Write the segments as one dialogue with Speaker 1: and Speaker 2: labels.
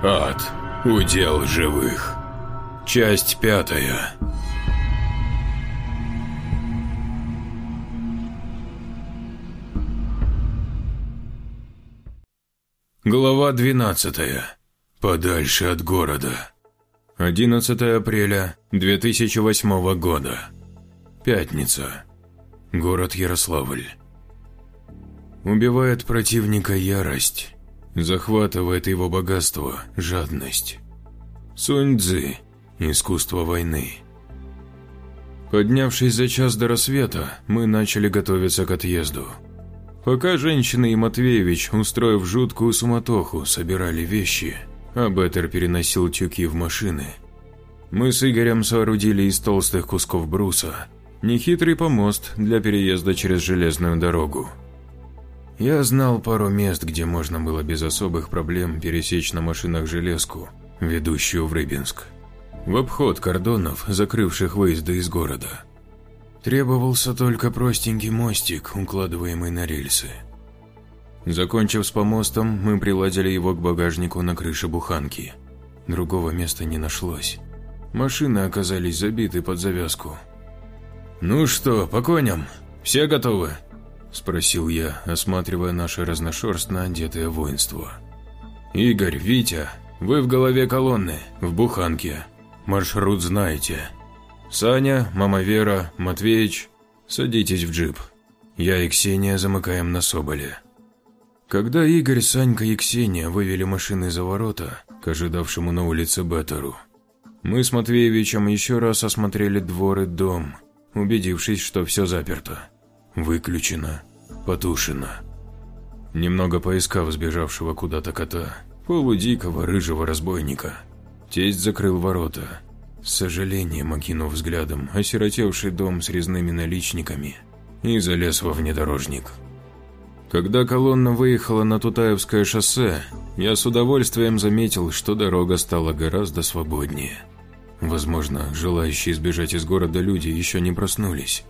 Speaker 1: Ад. Удел живых. Часть пятая. Глава 12. Подальше от города. 11 апреля 2008 года. Пятница. Город Ярославль. Убивает противника ярость. Захватывает его богатство, жадность. Сунь Цзы. Искусство войны. Поднявшись за час до рассвета, мы начали готовиться к отъезду. Пока женщины и Матвеевич, устроив жуткую суматоху, собирали вещи, а Беттер переносил тюки в машины, мы с Игорем соорудили из толстых кусков бруса нехитрый помост для переезда через железную дорогу. Я знал пару мест, где можно было без особых проблем пересечь на машинах железку, ведущую в Рыбинск, в обход кордонов, закрывших выезды из города. Требовался только простенький мостик, укладываемый на рельсы. Закончив с помостом, мы приладили его к багажнику на крыше буханки. Другого места не нашлось. Машины оказались забиты под завязку. «Ну что, по коням? Все готовы?» – спросил я, осматривая наше разношерстно одетое воинство. «Игорь, Витя, вы в голове колонны, в буханке. Маршрут знаете. Саня, мама Вера, Матвеич, садитесь в джип. Я и Ксения замыкаем на Соболе». Когда Игорь, Санька и Ксения вывели машины за ворота к ожидавшему на улице Беттеру, мы с Матвеевичем еще раз осмотрели двор и дом, убедившись, что все заперто. Выключено, потушено. Немного поискав сбежавшего куда-то кота, полудикого рыжего разбойника, тесть закрыл ворота, с сожалением окинув взглядом осиротевший дом с резными наличниками и залез во внедорожник. Когда колонна выехала на Тутаевское шоссе, я с удовольствием заметил, что дорога стала гораздо свободнее. Возможно, желающие сбежать из города люди еще не проснулись.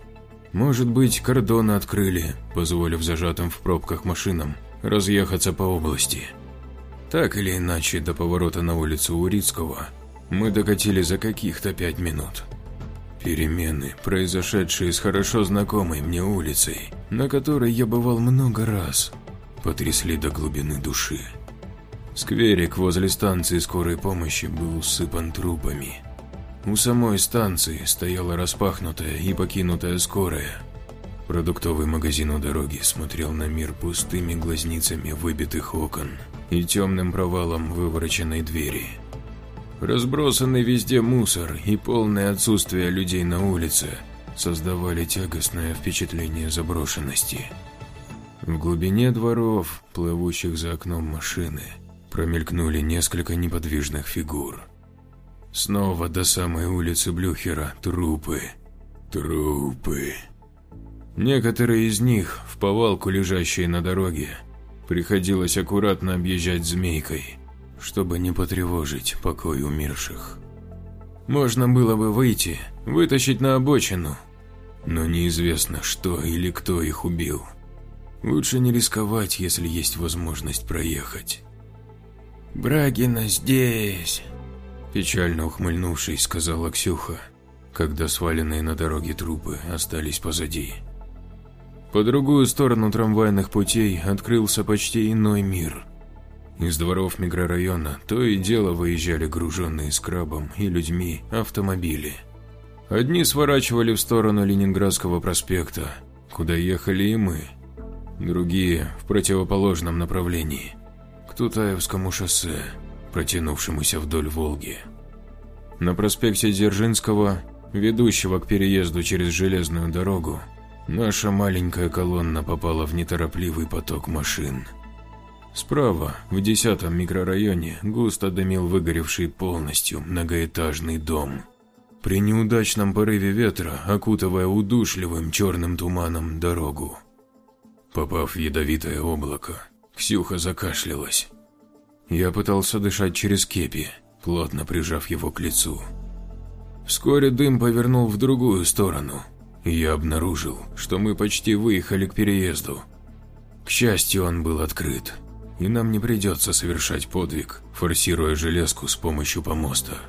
Speaker 1: Может быть, кордоны открыли, позволив зажатым в пробках машинам разъехаться по области. Так или иначе, до поворота на улицу Урицкого мы докатили за каких-то пять минут. Перемены, произошедшие с хорошо знакомой мне улицей, на которой я бывал много раз, потрясли до глубины души. Скверик возле станции скорой помощи был усыпан трупами. У самой станции стояла распахнутая и покинутая скорая. Продуктовый магазин у дороги смотрел на мир пустыми глазницами выбитых окон и темным провалом вывороченной двери. Разбросанный везде мусор и полное отсутствие людей на улице создавали тягостное впечатление заброшенности. В глубине дворов, плывущих за окном машины, промелькнули несколько неподвижных фигур. Снова до самой улицы Блюхера трупы. Трупы. Некоторые из них, в повалку лежащие на дороге, приходилось аккуратно объезжать змейкой, чтобы не потревожить покой умерших. Можно было бы выйти, вытащить на обочину, но неизвестно, что или кто их убил. Лучше не рисковать, если есть возможность проехать. «Брагина здесь!» Печально ухмыльнувшись, сказала Ксюха, когда сваленные на дороге трупы остались позади. По другую сторону трамвайных путей открылся почти иной мир. Из дворов микрорайона то и дело выезжали груженные скрабом и людьми автомобили. Одни сворачивали в сторону Ленинградского проспекта, куда ехали и мы. Другие в противоположном направлении, к Тутаевскому шоссе протянувшемуся вдоль Волги. На проспекте Дзержинского, ведущего к переезду через железную дорогу, наша маленькая колонна попала в неторопливый поток машин. Справа, в десятом микрорайоне, густо дымил выгоревший полностью многоэтажный дом. При неудачном порыве ветра, окутывая удушливым черным туманом дорогу. Попав в ядовитое облако, Ксюха закашлялась. Я пытался дышать через кепи, плотно прижав его к лицу. Вскоре дым повернул в другую сторону, и я обнаружил, что мы почти выехали к переезду. К счастью, он был открыт, и нам не придется совершать подвиг, форсируя железку с помощью помоста.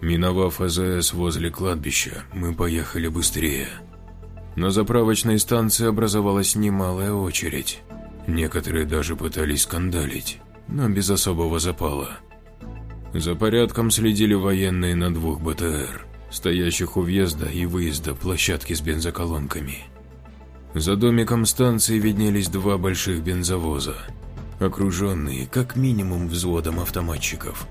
Speaker 1: Миновав АЗС возле кладбища, мы поехали быстрее. На заправочной станции образовалась немалая очередь. Некоторые даже пытались скандалить, но без особого запала. За порядком следили военные на двух БТР, стоящих у въезда и выезда площадки с бензоколонками. За домиком станции виднелись два больших бензовоза, окруженные как минимум взводом автоматчиков.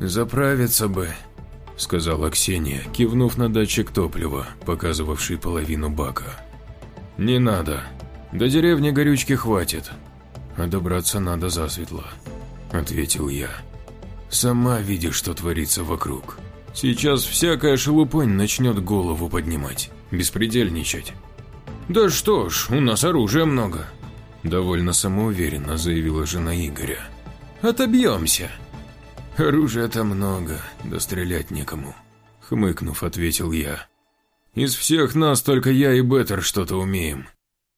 Speaker 1: «Заправиться бы», — сказала Ксения, кивнув на датчик топлива, показывавший половину бака. «Не надо. До деревни горючки хватит. А добраться надо засветло», — ответил я. «Сама видишь, что творится вокруг. Сейчас всякая шелупонь начнет голову поднимать, беспредельничать». «Да что ж, у нас оружия много», – довольно самоуверенно заявила жена Игоря. «Отобьемся». «Оружия-то много, да стрелять некому», – хмыкнув, ответил я. «Из всех нас только я и Беттер что-то умеем.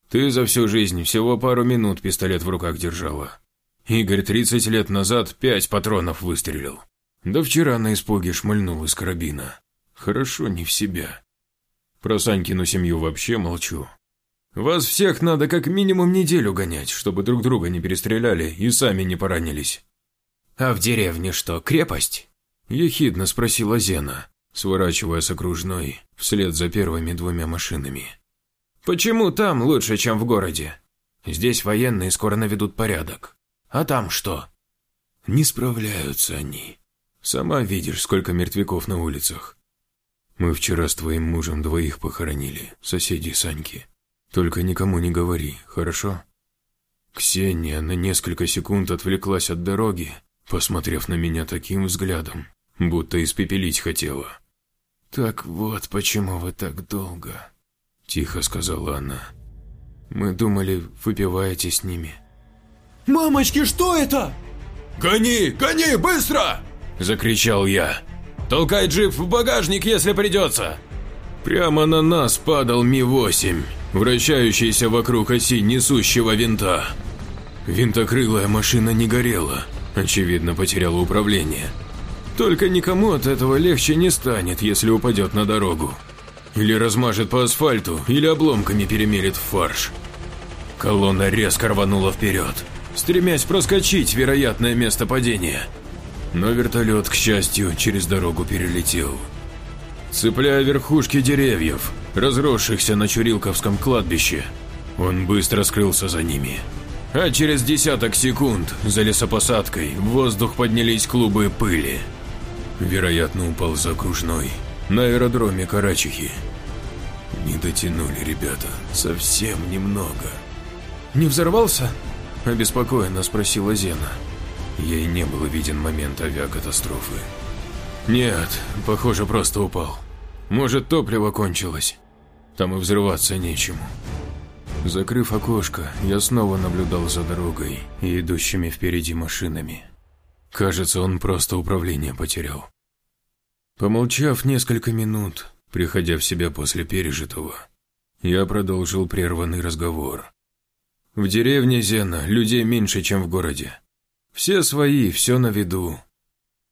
Speaker 1: Ты за всю жизнь всего пару минут пистолет в руках держала. Игорь 30 лет назад пять патронов выстрелил. Да вчера на испуге шмальнул из карабина. Хорошо не в себя. Про Санькину семью вообще молчу. Вас всех надо как минимум неделю гонять, чтобы друг друга не перестреляли и сами не поранились. А в деревне что, крепость? Ехидно спросила Зена, сворачивая с окружной вслед за первыми двумя машинами. Почему там лучше, чем в городе? Здесь военные скоро наведут порядок. А там что? Не справляются они. Сама видишь, сколько мертвяков на улицах. Мы вчера с твоим мужем двоих похоронили, соседей Саньки. Только никому не говори, хорошо? Ксения на несколько секунд отвлеклась от дороги, посмотрев на меня таким взглядом, будто испепелить хотела. «Так вот, почему вы так долго?» – тихо сказала она. «Мы думали, выпиваете с ними».
Speaker 2: «Мамочки, что это?»
Speaker 3: «Гони, гони, быстро!» – закричал я. «Толкай джип в багажник, если придется!»
Speaker 1: Прямо на нас падал Ми-8 вращающийся вокруг оси несущего винта. Винтокрылая машина не горела, очевидно потеряла управление. Только никому от этого легче не станет, если упадет на дорогу. Или размажет по асфальту, или обломками перемелет в фарш. Колонна резко рванула вперед, стремясь проскочить вероятное место падения. Но вертолет, к счастью, через дорогу перелетел. Цепляя верхушки деревьев, разросшихся на Чурилковском кладбище. Он быстро скрылся за ними. А через десяток секунд за лесопосадкой в воздух поднялись клубы пыли. Вероятно, упал за окружной, на аэродроме Карачихи. Не дотянули ребята, совсем немного.
Speaker 2: «Не взорвался?»
Speaker 1: – обеспокоенно спросила Зена. Ей не был виден момент авиакатастрофы. «Нет, похоже, просто упал. Может, топливо кончилось. Там и взрываться нечему». Закрыв окошко, я снова наблюдал за дорогой и идущими впереди машинами. Кажется, он просто управление потерял. Помолчав несколько минут, приходя в себя после пережитого, я продолжил прерванный разговор. В деревне Зена людей меньше, чем в городе. Все свои, все на виду,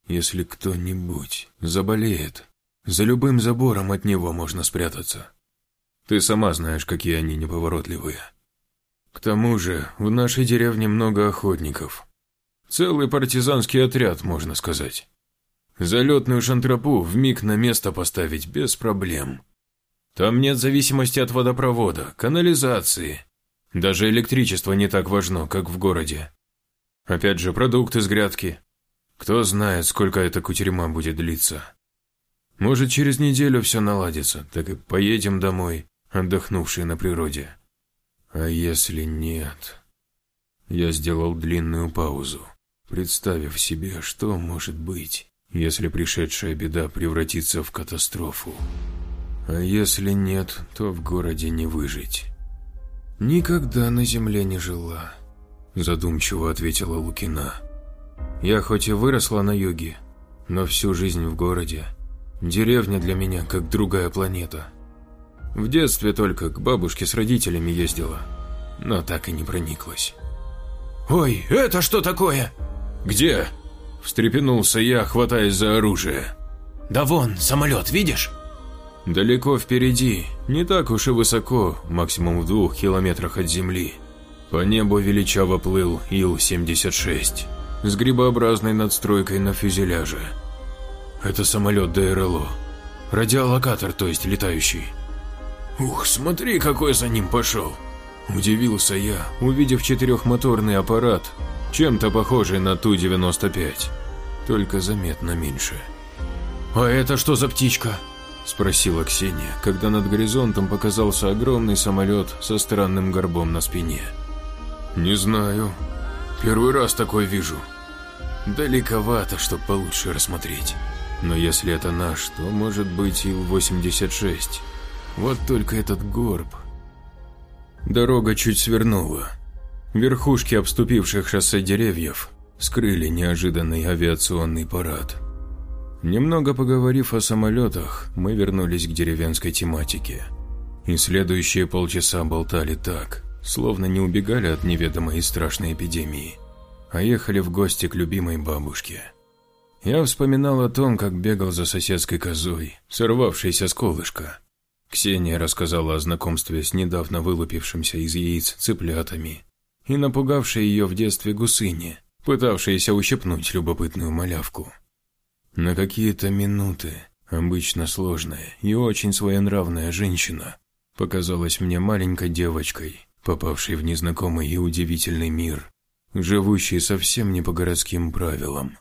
Speaker 1: если кто-нибудь заболеет, за любым забором от него можно спрятаться. Ты сама знаешь, какие они неповоротливые. К тому же, в нашей деревне много охотников. Целый партизанский отряд, можно сказать. Залетную шантропу в миг на место поставить без проблем. Там нет зависимости от водопровода, канализации. Даже электричество не так важно, как в городе. Опять же, продукты с грядки, кто знает, сколько эта кутерьма будет длиться. Может, через неделю все наладится, так и поедем домой, отдохнувшие на природе. А если нет? Я сделал длинную паузу, представив себе, что может быть, если пришедшая беда превратится в катастрофу. А если нет, то в городе не выжить. Никогда на земле не жила, задумчиво ответила Лукина. Я хоть и выросла на юге, но всю жизнь в городе. Деревня для меня как другая планета. В детстве только к бабушке с родителями ездила, но так и не прониклась.
Speaker 2: Ой, это что такое?
Speaker 1: Где? Встрепенулся я, хватаясь за оружие.
Speaker 2: Да вон, самолет, видишь?
Speaker 1: Далеко впереди, не так уж и высоко, максимум в двух километрах от земли. По небу величаво плыл Ил-76 с грибообразной надстройкой на фюзеляже. Это самолет ДРЛО. Радиолокатор, то есть летающий. Ух, смотри, какой за ним пошел. Удивился я, увидев четырехмоторный аппарат, чем-то похожий на Ту-95, только заметно меньше.
Speaker 2: «А это что за птичка?»
Speaker 1: – спросила Ксения, когда над горизонтом показался огромный самолет со странным горбом на спине. «Не знаю. Первый раз такой вижу. Далековато, чтоб получше рассмотреть. Но если это наш, то может быть Ил-86. Вот только этот горб...» Дорога чуть свернула. Верхушки обступивших шоссе деревьев скрыли неожиданный авиационный парад. Немного поговорив о самолетах, мы вернулись к деревенской тематике. И следующие полчаса болтали так, словно не убегали от неведомой и страшной эпидемии, а ехали в гости к любимой бабушке. Я вспоминал о том, как бегал за соседской козой, сорвавшейся с колышка, Ксения рассказала о знакомстве с недавно вылупившимся из яиц цыплятами и напугавшей ее в детстве гусыне, пытавшейся ущипнуть любопытную малявку. На какие-то минуты обычно сложная и очень своенравная женщина показалась мне маленькой девочкой, попавшей в незнакомый и удивительный мир, живущий совсем не по городским правилам.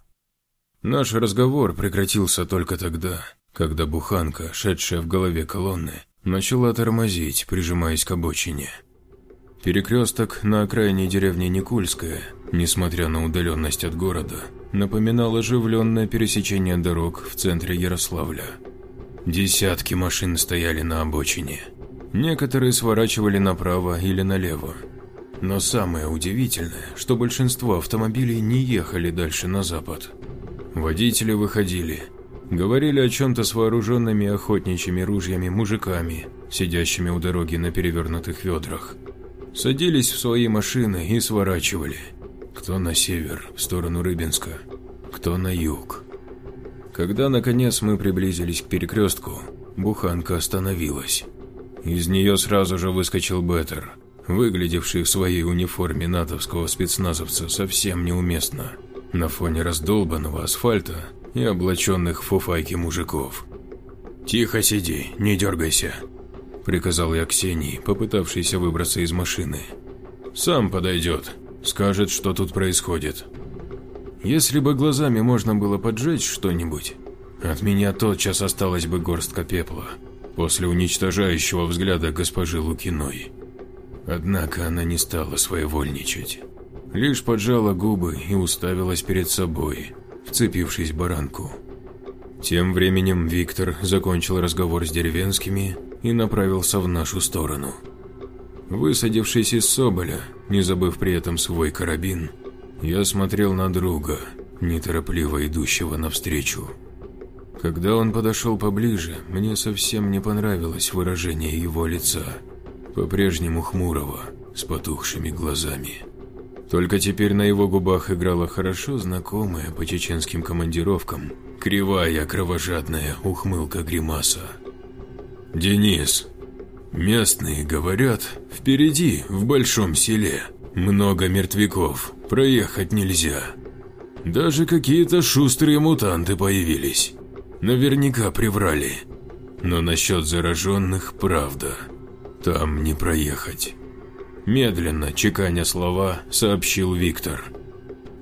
Speaker 1: Наш разговор прекратился только тогда, когда буханка, шедшая в голове колонны, начала тормозить, прижимаясь к обочине. Перекресток на окраине деревни Никульская, несмотря на удаленность от города, напоминал оживленное пересечение дорог в центре Ярославля. Десятки машин стояли на обочине. Некоторые сворачивали направо или налево. Но самое удивительное, что большинство автомобилей не ехали дальше на запад. Водители выходили, Говорили о чем-то с вооруженными охотничьими ружьями мужиками, сидящими у дороги на перевернутых ведрах. Садились в свои машины и сворачивали. Кто на север, в сторону Рыбинска, кто на юг. Когда, наконец, мы приблизились к перекрестку, буханка остановилась. Из нее сразу же выскочил Беттер, выглядевший в своей униформе натовского спецназовца совсем неуместно. На фоне раздолбанного асфальта и облаченных в фуфайки мужиков. «Тихо сиди, не дергайся», – приказал я Ксении, попытавшейся выбраться из машины. «Сам подойдет, скажет, что тут происходит». Если бы глазами можно было поджечь что-нибудь, от меня тотчас осталась бы горстка пепла после уничтожающего взгляда госпожи Лукиной. Однако она не стала своевольничать, лишь поджала губы и уставилась перед собой, вцепившись в баранку. Тем временем Виктор закончил разговор с деревенскими и направился в нашу сторону. Высадившись из Соболя, не забыв при этом свой карабин, я смотрел на друга, неторопливо идущего навстречу. Когда он подошел поближе, мне совсем не понравилось выражение его лица, по-прежнему хмурого, с потухшими глазами. Только теперь на его губах играла хорошо знакомая по чеченским командировкам кривая кровожадная ухмылка гримаса. «Денис, местные говорят, впереди, в большом селе, много мертвяков, проехать нельзя. Даже какие-то шустрые мутанты появились. Наверняка приврали. Но насчет зараженных правда. Там не проехать». Медленно, чеканя слова, сообщил Виктор.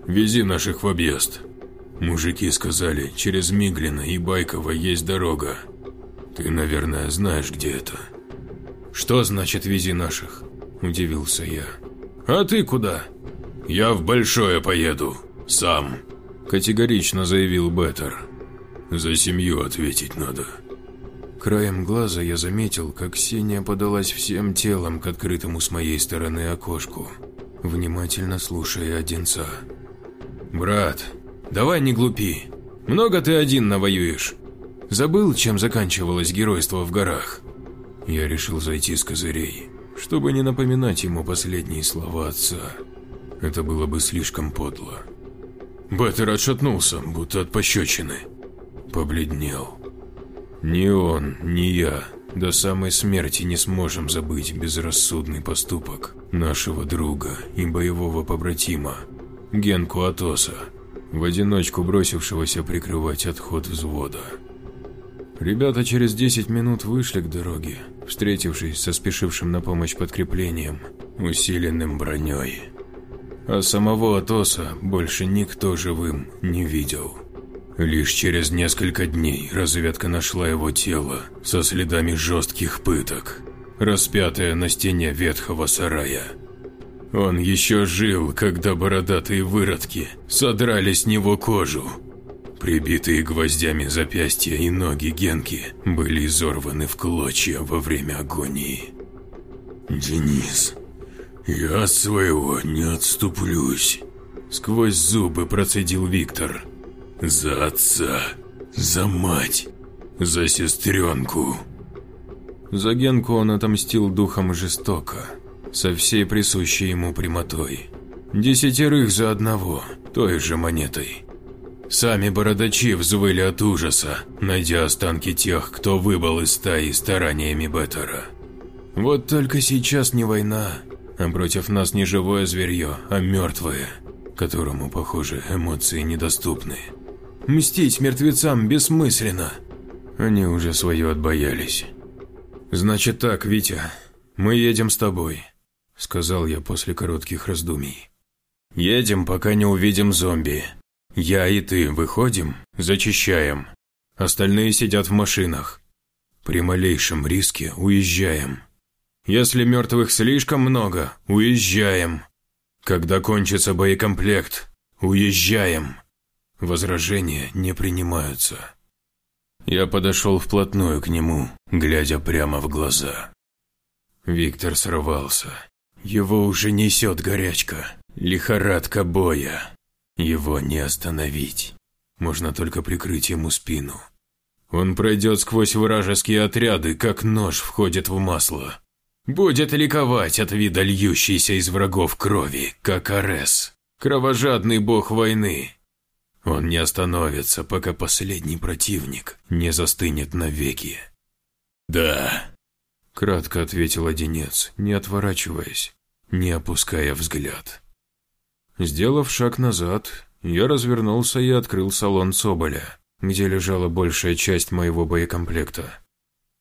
Speaker 1: «Вези наших в объезд. Мужики сказали, через Миглина и Байково есть дорога. Ты, наверное, знаешь, где это». «Что значит «вези наших»?» – удивился я. «А ты куда?» «Я в Большое поеду. Сам», – категорично заявил Беттер. «За семью ответить надо». Краем глаза я заметил, как Ксения подалась всем телом к открытому с моей стороны окошку, внимательно слушая Одинца. «Брат, давай не глупи. Много ты один навоюешь. Забыл, чем заканчивалось геройство в горах?» Я решил зайти с козырей, чтобы не напоминать ему последние слова отца. Это было бы слишком подло. Беттер отшатнулся, будто от пощечины. Побледнел. Ни он, ни я до самой смерти не сможем забыть безрассудный поступок нашего друга и боевого побратима, Генку Атоса, в одиночку бросившегося прикрывать отход взвода. Ребята через 10 минут вышли к дороге, встретившись со спешившим на помощь подкреплением, усиленным броней. А самого Атоса больше никто живым не видел. Лишь через несколько дней разведка нашла его тело со следами жестких пыток, распятое на стене ветхого сарая. Он еще жил, когда бородатые выродки содрали с него кожу. Прибитые гвоздями запястья и ноги Генки были изорваны в клочья во время агонии. «Денис, я от своего не отступлюсь», – сквозь зубы процедил Виктор. За отца, за мать, за сестренку. За Генку он отомстил духом жестоко, со всей присущей ему прямотой. Десятерых за одного, той же монетой. Сами бородачи взвыли от ужаса, найдя останки тех, кто выбыл из стаи стараниями Беттера. Вот только сейчас не война, а против нас не живое зверье, а мертвое, которому, похоже, эмоции недоступны. Мстить мертвецам бессмысленно. Они уже свое отбоялись. Значит так, Витя, мы едем с тобой, сказал я после коротких раздумий. Едем, пока не увидим зомби. Я и ты выходим, зачищаем. Остальные сидят в машинах. При малейшем риске уезжаем. Если мертвых слишком много, уезжаем. Когда кончится боекомплект, уезжаем. Возражения не принимаются. Я подошел вплотную к нему, глядя прямо в глаза. Виктор срывался. Его уже несет горячка, лихорадка боя. Его не остановить. Можно только прикрыть ему спину. Он пройдет сквозь вражеские отряды, как нож входит в масло. Будет ликовать от вида льющейся из врагов крови, как Арес, кровожадный бог войны, он не остановится, пока последний противник не застынет навеки. «Да», – кратко ответил Одинец, не отворачиваясь, не опуская взгляд. Сделав шаг назад, я развернулся и открыл салон Соболя, где лежала большая часть моего боекомплекта.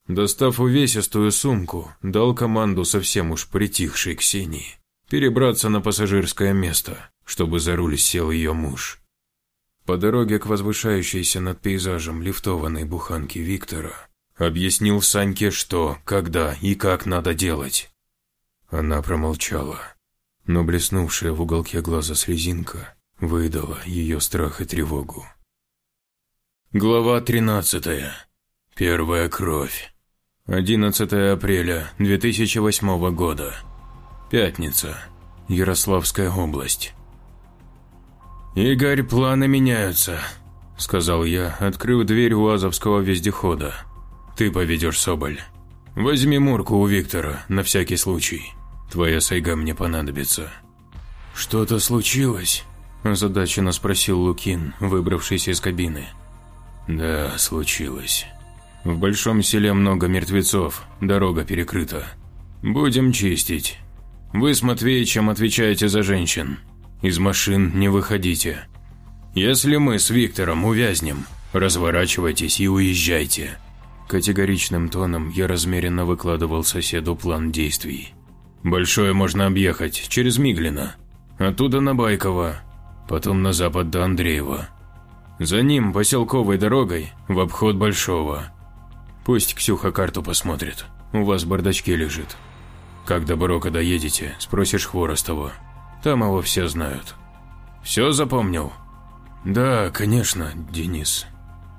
Speaker 1: Достав увесистую сумку, дал команду совсем уж притихшей Ксении перебраться на пассажирское место, чтобы за руль сел ее муж. По дороге к возвышающейся над пейзажем лифтованной буханке Виктора объяснил Саньке, что, когда и как надо делать. Она промолчала, но блеснувшая в уголке глаза слезинка выдала ее страх и тревогу. Глава 13. Первая кровь. 11 апреля 2008 года. Пятница. Ярославская область. «Игорь, планы меняются», – сказал я, открыв дверь УАЗовского вездехода. «Ты поведешь Соболь. Возьми Мурку у Виктора, на всякий случай. Твоя сайга мне понадобится». «Что-то случилось?» – озадаченно спросил Лукин, выбравшийся из кабины. «Да, случилось. В большом селе много мертвецов, дорога перекрыта. Будем чистить. Вы с Матвеичем отвечаете за женщин. Из машин не выходите. Если мы с Виктором увязнем, разворачивайтесь и уезжайте. Категоричным тоном я размеренно выкладывал соседу план действий. Большое можно объехать, через Миглина. Оттуда на Байково, потом на запад до Андреева. За ним поселковой дорогой в обход Большого. Пусть Ксюха карту посмотрит, у вас в бардачке лежит. Как до Брока доедете, спросишь Хворостова. Там его все знают. Все запомнил? Да, конечно, Денис.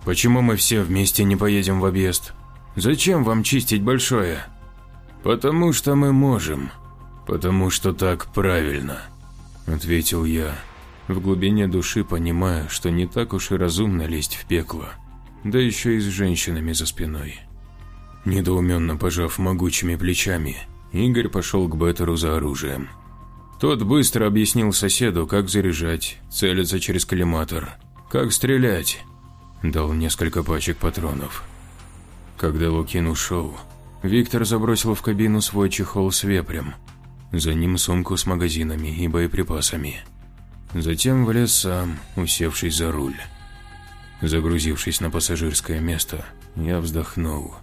Speaker 1: Почему мы все вместе не поедем в объезд? Зачем вам чистить большое? Потому что мы можем. Потому что так правильно, ответил я, в глубине души понимая, что не так уж и разумно лезть в пекло, да еще и с женщинами за спиной. Недоуменно пожав могучими плечами, Игорь пошел к Беттеру за оружием. Тот быстро объяснил соседу, как заряжать, целиться через коллиматор, как стрелять. Дал несколько пачек патронов. Когда Лукин ушел, Виктор забросил в кабину свой чехол с вепрем. За ним сумку с магазинами и боеприпасами. Затем влез сам, усевшись за руль. Загрузившись на пассажирское место, я вздохнул,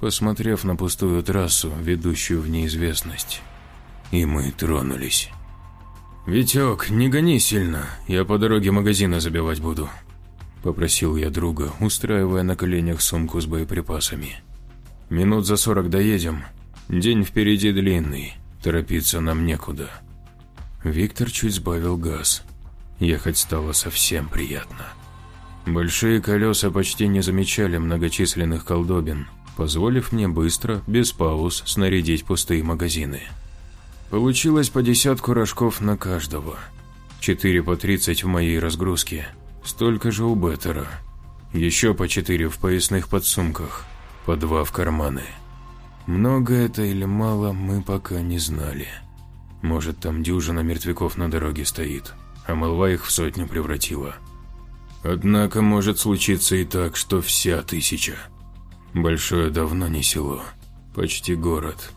Speaker 1: посмотрев на пустую трассу, ведущую в неизвестность. И мы тронулись. «Витек, не гони сильно, я по дороге магазина забивать буду», – попросил я друга, устраивая на коленях сумку с боеприпасами. «Минут за сорок доедем. День впереди длинный, торопиться нам некуда». Виктор чуть сбавил газ. Ехать стало совсем приятно. Большие колеса почти не замечали многочисленных колдобин, позволив мне быстро, без пауз, снарядить пустые магазины. Получилось по десятку рожков на каждого. Четыре по тридцать в моей разгрузке, столько же у Беттера. Еще по четыре в поясных подсумках, по два в карманы. Много это или мало, мы пока не знали. Может, там дюжина мертвяков на дороге стоит, а молва их в сотню превратила. Однако может случиться и так, что вся тысяча. Большое давно не село, почти город.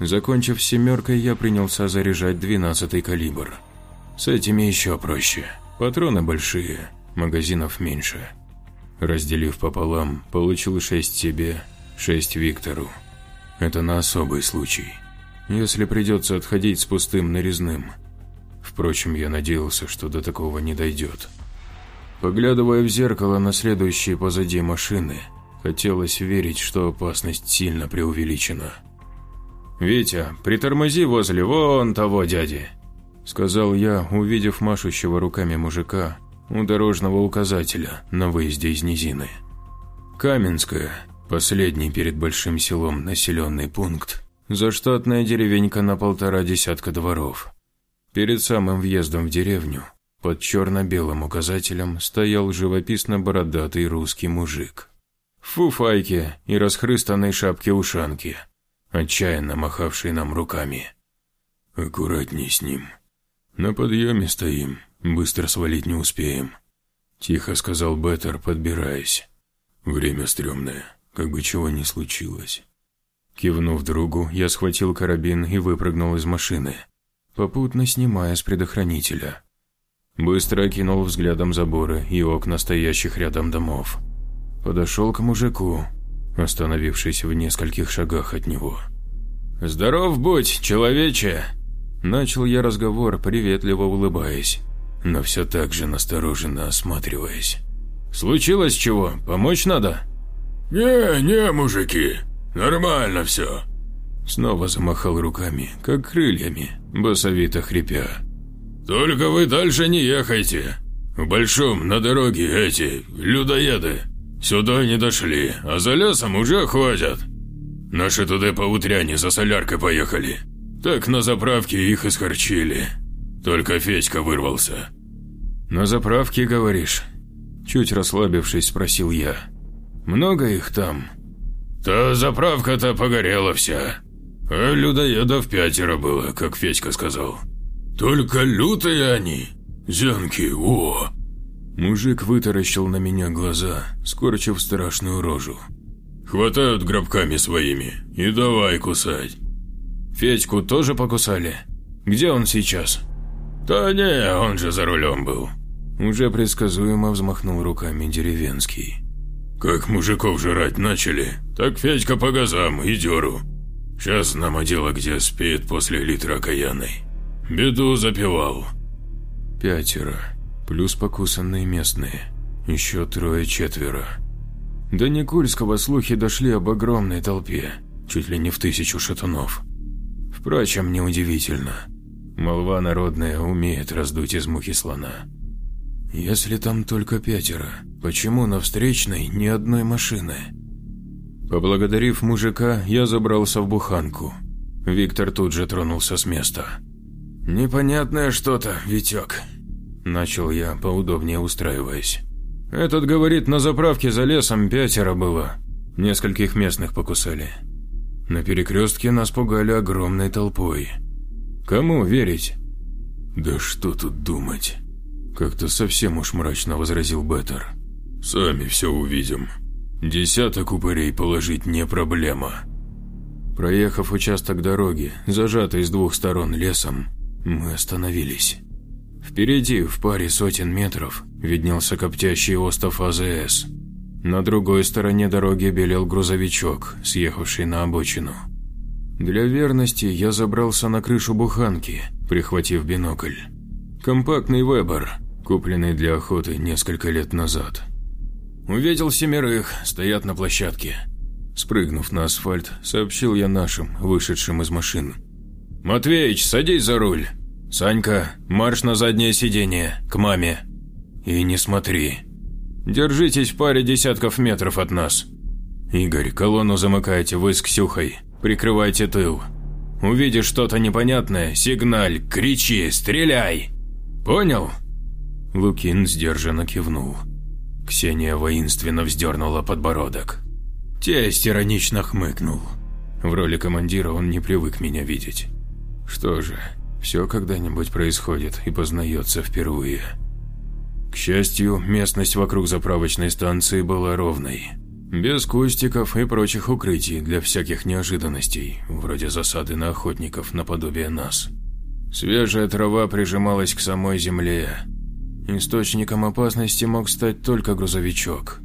Speaker 1: Закончив семеркой, я принялся заряжать двенадцатый калибр. С этими еще проще. Патроны большие, магазинов меньше. Разделив пополам, получил шесть себе, шесть Виктору. Это на особый случай. Если придется отходить с пустым нарезным. Впрочем, я надеялся, что до такого не дойдет. Поглядывая в зеркало на следующие позади машины, хотелось верить, что опасность сильно преувеличена. «Витя, притормози возле вон того дяди», – сказал я, увидев машущего руками мужика у дорожного указателя на выезде из низины. Каменская, последний перед большим селом населенный пункт, заштатная деревенька на полтора десятка дворов. Перед самым въездом в деревню, под черно-белым указателем, стоял живописно бородатый русский мужик. В фуфайке и расхрыстанной шапке-ушанке – отчаянно махавший нам руками. «Аккуратней с ним. На подъеме стоим, быстро свалить не успеем», – тихо сказал Беттер, подбираясь. «Время стрёмное, как бы чего ни случилось». Кивнув другу, я схватил карабин и выпрыгнул из машины, попутно снимая с предохранителя. Быстро окинул взглядом заборы и окна стоящих рядом домов. Подошел к мужику, остановившись в нескольких шагах от него. «Здоров будь, человече!» Начал я разговор, приветливо улыбаясь, но все так же настороженно осматриваясь. «Случилось чего? Помочь надо?»
Speaker 3: «Не, не, мужики, нормально все!»
Speaker 1: Снова замахал руками, как крыльями, басовито хрипя.
Speaker 3: «Только вы дальше не ехайте. В Большом на дороге эти людоеды Сюда не дошли, а за лесом уже ходят. Наши туда по утряне за соляркой поехали. Так на заправке их исхорчили. Только Федька вырвался.
Speaker 1: На заправке, говоришь? Чуть расслабившись, спросил я. Много их там?
Speaker 3: Та заправка-то погорела вся. А людоедов пятеро было, как Федька сказал. Только лютые они. Зенки, о!
Speaker 1: Мужик вытаращил на меня глаза, скорчив страшную рожу.
Speaker 3: «Хватают гробками своими и давай кусать».
Speaker 1: «Федьку тоже покусали? Где он сейчас?»
Speaker 3: «Да не, он же за рулем был».
Speaker 1: Уже предсказуемо взмахнул руками деревенский.
Speaker 3: «Как мужиков жрать начали, так Федька по газам и дёру. Сейчас нам дело, где спит после литра окаянной. Беду запивал».
Speaker 1: «Пятеро плюс покусанные местные, еще трое-четверо. До Никульского слухи дошли об огромной толпе, чуть ли не в тысячу шатунов. Впрочем, неудивительно. Молва народная умеет раздуть из мухи слона. Если там только пятеро, почему на встречной ни одной машины? Поблагодарив мужика, я забрался в буханку. Виктор тут же тронулся с места. «Непонятное что-то, Витек», Начал я, поудобнее устраиваясь. Этот говорит, на заправке за лесом пятеро было. Нескольких местных покусали. На перекрестке нас пугали огромной толпой. Кому верить? «Да что тут думать?» Как-то совсем уж мрачно возразил Беттер. «Сами все увидим. Десяток упырей положить не проблема». Проехав участок дороги, зажатый с двух сторон лесом, мы остановились. Впереди, в паре сотен метров, виднелся коптящий остов АЗС. На другой стороне дороги белел грузовичок, съехавший на обочину. Для верности я забрался на крышу буханки, прихватив бинокль. Компактный вебер, купленный для охоты несколько лет назад. Увидел семерых, стоят на площадке. Спрыгнув на асфальт, сообщил я нашим, вышедшим из машин. «Матвеич, садись за руль. Санька, марш на заднее сиденье, к маме. И не смотри. Держитесь в паре десятков метров от нас. Игорь, колонну замыкайте вы с Ксюхой. Прикрывайте тыл. Увидишь что-то непонятное, сигналь, кричи, стреляй. Понял?» Лукин сдержанно кивнул. Ксения воинственно вздернула подбородок. Тесть иронично хмыкнул. В роли командира он не привык меня видеть. Что же, все когда-нибудь происходит и познается впервые. К счастью, местность вокруг заправочной станции была ровной. Без кустиков и прочих укрытий для всяких неожиданностей, вроде засады на охотников наподобие нас. Свежая трава прижималась к самой земле. Источником опасности мог стать только грузовичок.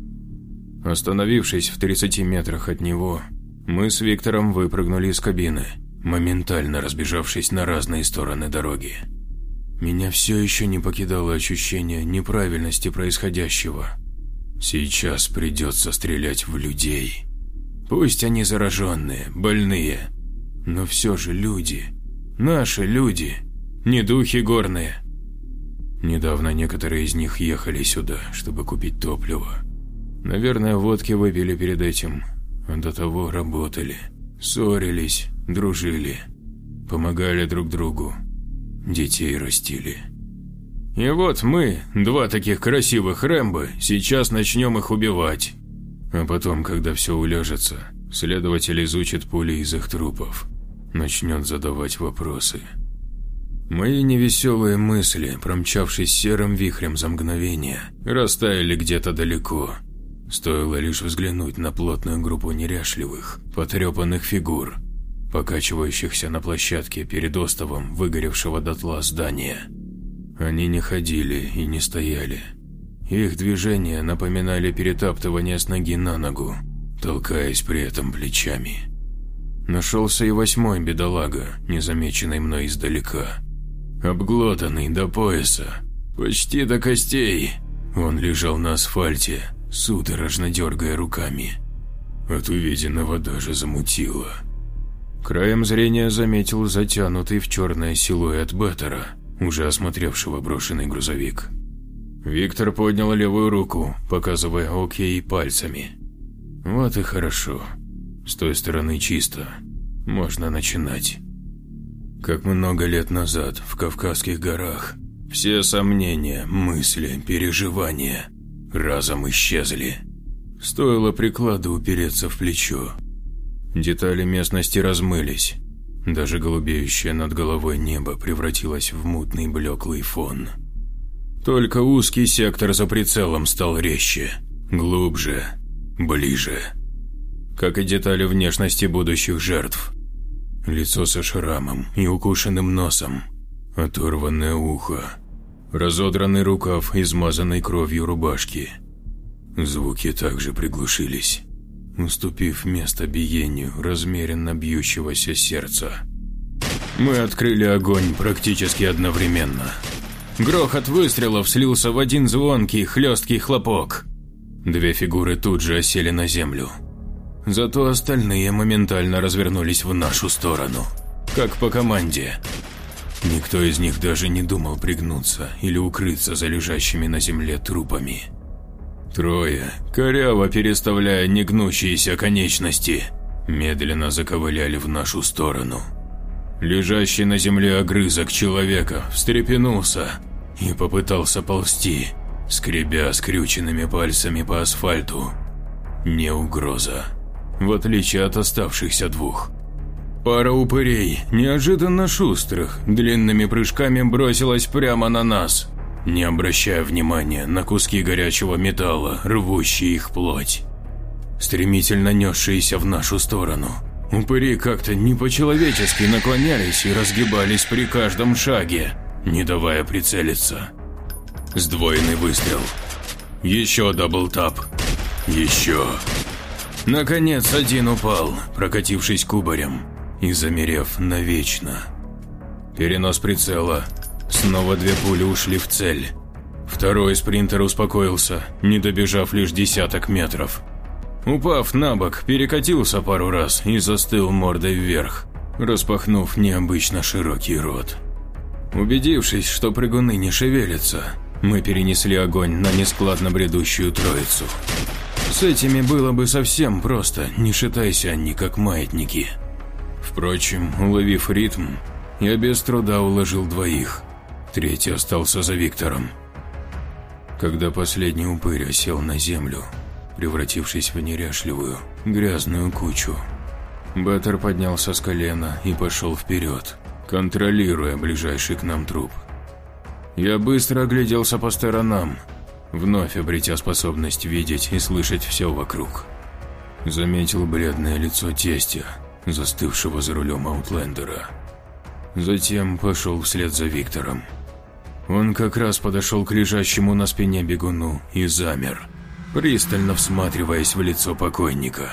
Speaker 1: Остановившись в 30 метрах от него, мы с Виктором выпрыгнули из кабины, моментально разбежавшись на разные стороны дороги. Меня все еще не покидало ощущение неправильности происходящего. Сейчас придется стрелять в людей. Пусть они зараженные, больные, но все же люди. Наши люди, не духи горные. Недавно некоторые из них ехали сюда, чтобы купить топливо. Наверное, водки выпили перед этим, а до того работали. Ссорились, дружили, помогали друг другу, детей растили. И вот мы, два таких красивых Рэмбо, сейчас начнем их убивать. А потом, когда все уляжется, следователь изучит пули из их трупов, начнет задавать вопросы. Мои невеселые мысли, промчавшись серым вихрем за мгновение, растаяли где-то далеко. Стоило лишь взглянуть на плотную группу неряшливых, потрепанных фигур, покачивающихся на площадке перед остовом выгоревшего дотла здания. Они не ходили и не стояли. Их движения напоминали перетаптывание с ноги на ногу, толкаясь при этом плечами. Нашелся и восьмой бедолага, незамеченный мной издалека. Обглотанный до пояса, почти до костей, он лежал на асфальте, судорожно дергая руками. От увиденного даже замутило. Краем зрения заметил затянутый в черное силуэт Беттера – уже осмотревшего брошенный грузовик. Виктор поднял левую руку, показывая окей пальцами. Вот и хорошо. С той стороны чисто. Можно начинать. Как много лет назад в Кавказских горах все сомнения, мысли, переживания разом исчезли. Стоило прикладу упереться в плечо. Детали местности размылись, даже голубеющее над головой небо превратилось в мутный блеклый фон. Только узкий сектор за прицелом стал резче, глубже, ближе. Как и детали внешности будущих жертв. Лицо со шрамом и укушенным носом, оторванное ухо, разодранный рукав измазанной кровью рубашки. Звуки также приглушились уступив место биению размеренно бьющегося сердца. Мы открыли огонь практически одновременно. Грохот выстрелов слился в один звонкий, хлесткий хлопок. Две фигуры тут же осели на землю. Зато остальные моментально развернулись в нашу сторону, как по команде. Никто из них даже не думал пригнуться или укрыться за лежащими на земле трупами. Трое, коряво переставляя негнущиеся конечности, медленно заковыляли в нашу сторону. Лежащий на земле огрызок человека встрепенулся и попытался ползти, скребя скрюченными пальцами по асфальту. Не угроза, в отличие от оставшихся двух. Пара упырей, неожиданно шустрых, длинными прыжками бросилась прямо на нас, не обращая внимания на куски горячего металла, рвущие их плоть, стремительно несшиеся в нашу сторону. Упыри как-то не по-человечески наклонялись и разгибались при каждом шаге, не давая прицелиться. Сдвоенный выстрел. Еще double tap. Еще. Наконец один упал, прокатившись кубарем и замерев навечно. Перенос прицела. Снова две пули ушли в цель. Второй спринтер успокоился, не добежав лишь десяток метров. Упав на бок, перекатился пару раз и застыл мордой вверх, распахнув необычно широкий рот. Убедившись, что прыгуны не шевелятся, мы перенесли огонь на нескладно бредущую троицу. С этими было бы совсем просто, не шатайся они как маятники. Впрочем, уловив ритм, я без труда уложил двоих. Третий остался за Виктором. Когда последний упырь осел на землю, превратившись в неряшливую, грязную кучу. Беттер поднялся с колена и пошел вперед, контролируя ближайший к нам труп. Я быстро огляделся по сторонам, вновь обретя способность видеть и слышать все вокруг. Заметил бледное лицо тестя, застывшего за рулем Аутлендера. Затем пошел вслед за Виктором. Он как раз подошел к лежащему на спине бегуну и замер – пристально всматриваясь в лицо покойника.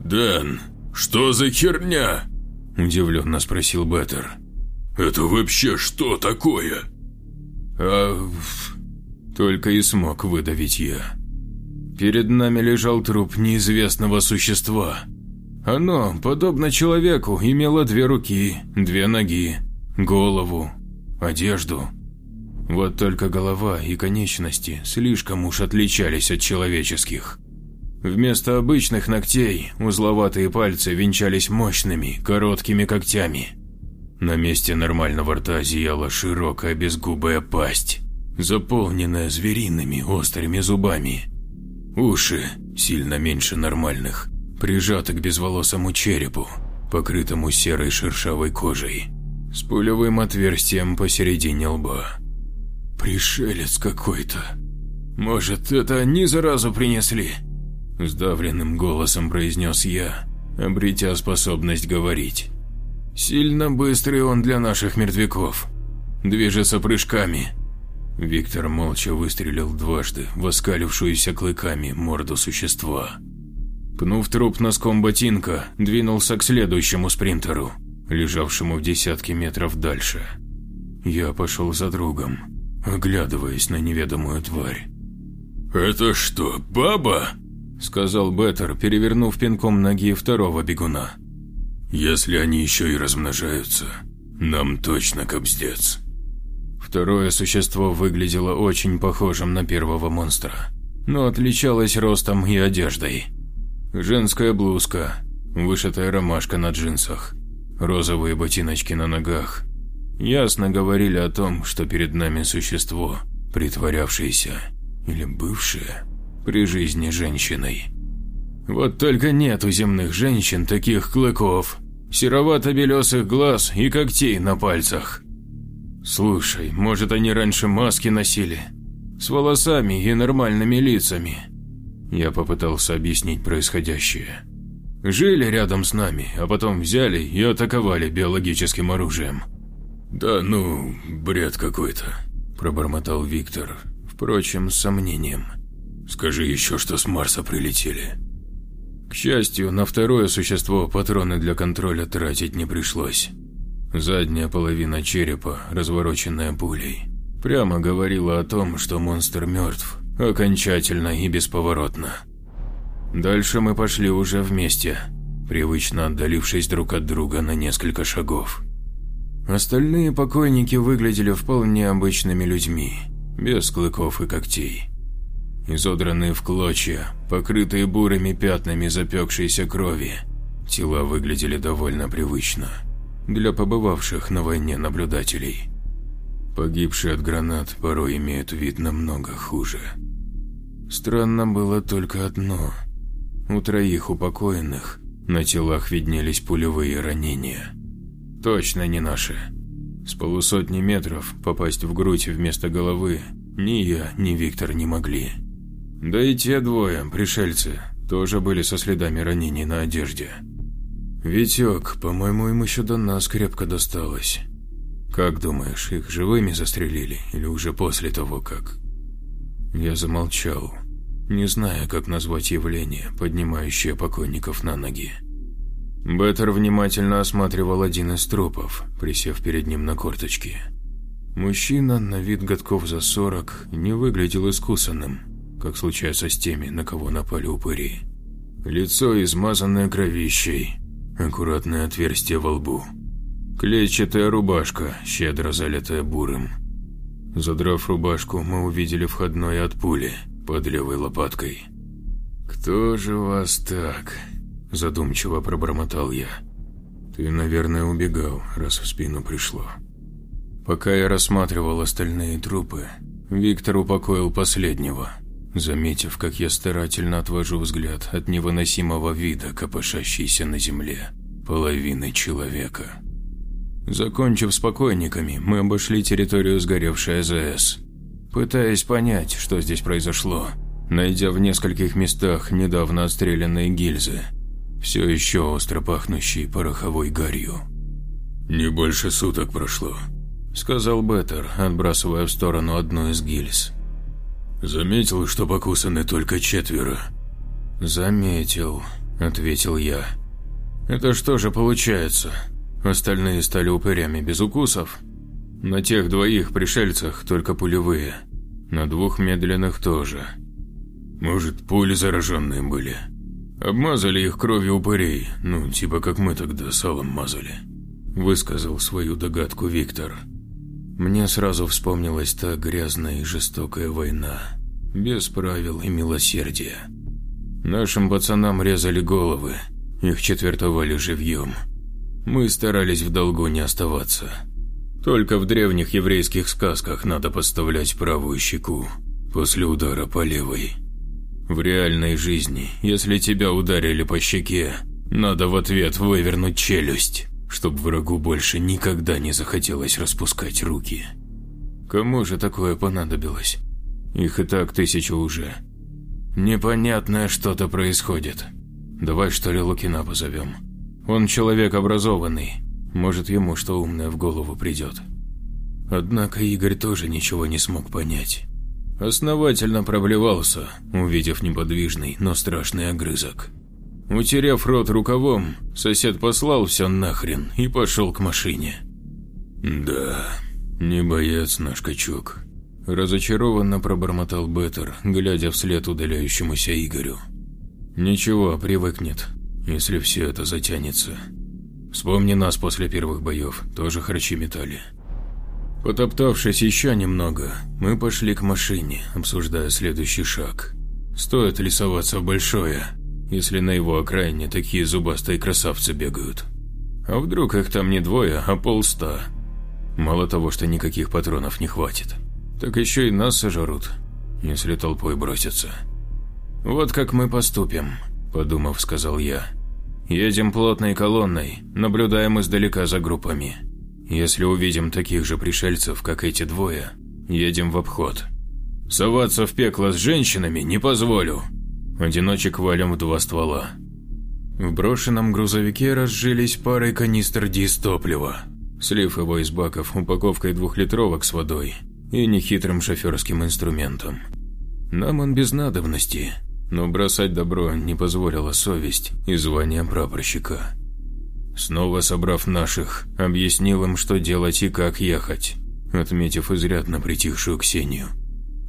Speaker 3: «Дэн, что за херня?»
Speaker 1: – удивленно спросил Беттер.
Speaker 3: «Это вообще что такое?»
Speaker 1: «А...» Только и смог выдавить я. Перед нами лежал труп неизвестного существа. Оно, подобно человеку, имело две руки, две ноги, голову, одежду – вот только голова и конечности слишком уж отличались от человеческих. Вместо обычных ногтей узловатые пальцы венчались мощными, короткими когтями. На месте нормального рта зияла широкая безгубая пасть, заполненная звериными острыми зубами. Уши, сильно меньше нормальных, прижаты к безволосому черепу, покрытому серой шершавой кожей, с пулевым отверстием посередине лба. «Пришелец какой-то. Может, это они заразу принесли?» Сдавленным голосом произнес я, обретя способность говорить. «Сильно быстрый он для наших мертвяков. Движется прыжками». Виктор молча выстрелил дважды в оскалившуюся клыками морду существа. Пнув труп носком ботинка, двинулся к следующему спринтеру, лежавшему в десятке метров дальше. Я пошел за другом оглядываясь на неведомую тварь.
Speaker 3: «Это что, баба?»
Speaker 1: – сказал Беттер, перевернув пинком ноги второго бегуна.
Speaker 3: «Если они еще и размножаются, нам точно кобздец».
Speaker 1: Второе существо выглядело очень похожим на первого монстра, но отличалось ростом и одеждой. Женская блузка, вышитая ромашка на джинсах, розовые ботиночки на ногах, ясно говорили о том, что перед нами существо, притворявшееся или бывшее при жизни женщиной. Вот только нет у земных женщин таких клыков, серовато-белесых глаз и когтей на пальцах. Слушай, может они раньше маски носили? С волосами и нормальными лицами. Я попытался объяснить происходящее. Жили рядом с нами, а потом взяли и атаковали биологическим оружием.
Speaker 3: «Да ну, бред какой-то», – пробормотал Виктор, впрочем, с сомнением. «Скажи еще, что с Марса прилетели».
Speaker 1: К счастью, на второе существо патроны для контроля тратить не пришлось. Задняя половина черепа, развороченная пулей, прямо говорила о том, что монстр мертв, окончательно и бесповоротно. Дальше мы пошли уже вместе, привычно отдалившись друг от друга на несколько шагов. Остальные покойники выглядели вполне обычными людьми, без клыков и когтей. Изодранные в клочья, покрытые бурыми пятнами запекшейся крови, тела выглядели довольно привычно для побывавших на войне наблюдателей. Погибшие от гранат порой имеют вид намного хуже. Странно было только одно. У троих упокоенных На телах виднелись пулевые ранения. Точно не наши. С полусотни метров попасть в грудь вместо головы ни я, ни Виктор не могли. Да и те двое, пришельцы, тоже были со следами ранений на одежде. Витек, по-моему, им еще до нас крепко досталось. Как думаешь, их живыми застрелили или уже после того, как... Я замолчал, не зная, как назвать явление, поднимающее покойников на ноги. Беттер внимательно осматривал один из трупов, присев перед ним на корточки. Мужчина, на вид годков за сорок, не выглядел искусанным, как случается с теми, на кого напали упыри. Лицо измазанное кровищей, аккуратное отверстие во лбу. Клетчатая рубашка, щедро залитая бурым. Задрав рубашку, мы увидели входной от пули под левой лопаткой. «Кто же вас так?» – задумчиво пробормотал я. «Ты, наверное, убегал, раз в спину пришло». Пока я рассматривал остальные трупы, Виктор упокоил последнего, заметив, как я старательно отвожу взгляд от невыносимого вида, копошащейся на земле, половины человека. Закончив с покойниками, мы обошли территорию сгоревшей АЗС, пытаясь понять, что здесь произошло, найдя в нескольких местах недавно отстрелянные гильзы, все еще остро пахнущие пороховой гарью.
Speaker 3: «Не больше суток прошло», –
Speaker 1: сказал Беттер, отбрасывая в сторону одну из гильз.
Speaker 3: «Заметил, что покусаны только четверо?»
Speaker 1: «Заметил», – ответил я. «Это что же получается? Остальные стали упырями без укусов? На тех двоих пришельцах только пулевые, на двух медленных тоже.
Speaker 3: Может, пули зараженные были? Обмазали их кровью упырей, ну, типа как мы тогда салом мазали», – высказал свою догадку Виктор.
Speaker 1: Мне сразу вспомнилась та грязная и жестокая война, без правил и милосердия. Нашим пацанам резали головы, их четвертовали живьем. Мы старались в долгу не оставаться. Только в древних еврейских сказках надо подставлять правую щеку после удара по левой. В реальной жизни, если тебя ударили по щеке, надо в ответ вывернуть челюсть чтобы врагу больше никогда не захотелось распускать руки. Кому же такое понадобилось? Их и так тысячу уже. Непонятное что-то происходит. Давай что ли Лукина позовем. Он человек образованный, может ему что умное в голову придет. Однако Игорь тоже ничего не смог понять. Основательно проблевался, увидев неподвижный, но страшный огрызок. Утерев рот рукавом, сосед послал все нахрен и пошел к машине.
Speaker 3: «Да, не боец наш качок», –
Speaker 1: разочарованно пробормотал Беттер, глядя вслед удаляющемуся Игорю. «Ничего, привыкнет, если все это затянется. Вспомни нас после первых боев, тоже харчи метали». Потоптавшись еще немного, мы пошли к машине, обсуждая следующий шаг. Стоит ли соваться в большое, если на его окраине такие зубастые красавцы бегают. А вдруг их там не двое, а полста? Мало того, что никаких патронов не хватит, так еще и нас сожрут, если толпой бросятся. «Вот как мы поступим», – подумав, сказал я. «Едем плотной колонной, наблюдаем издалека за группами. Если увидим таких же пришельцев, как эти двое, едем в обход. Соваться в пекло с женщинами не позволю, Одиночек валим в два ствола. В брошенном грузовике разжились парой канистр дистоплива, слив его из баков упаковкой двухлитровок с водой и нехитрым шоферским инструментом. Нам он без надобности, но бросать добро не позволила совесть и звание прапорщика. Снова собрав наших, объяснил им, что делать и как ехать, отметив изрядно притихшую Ксению.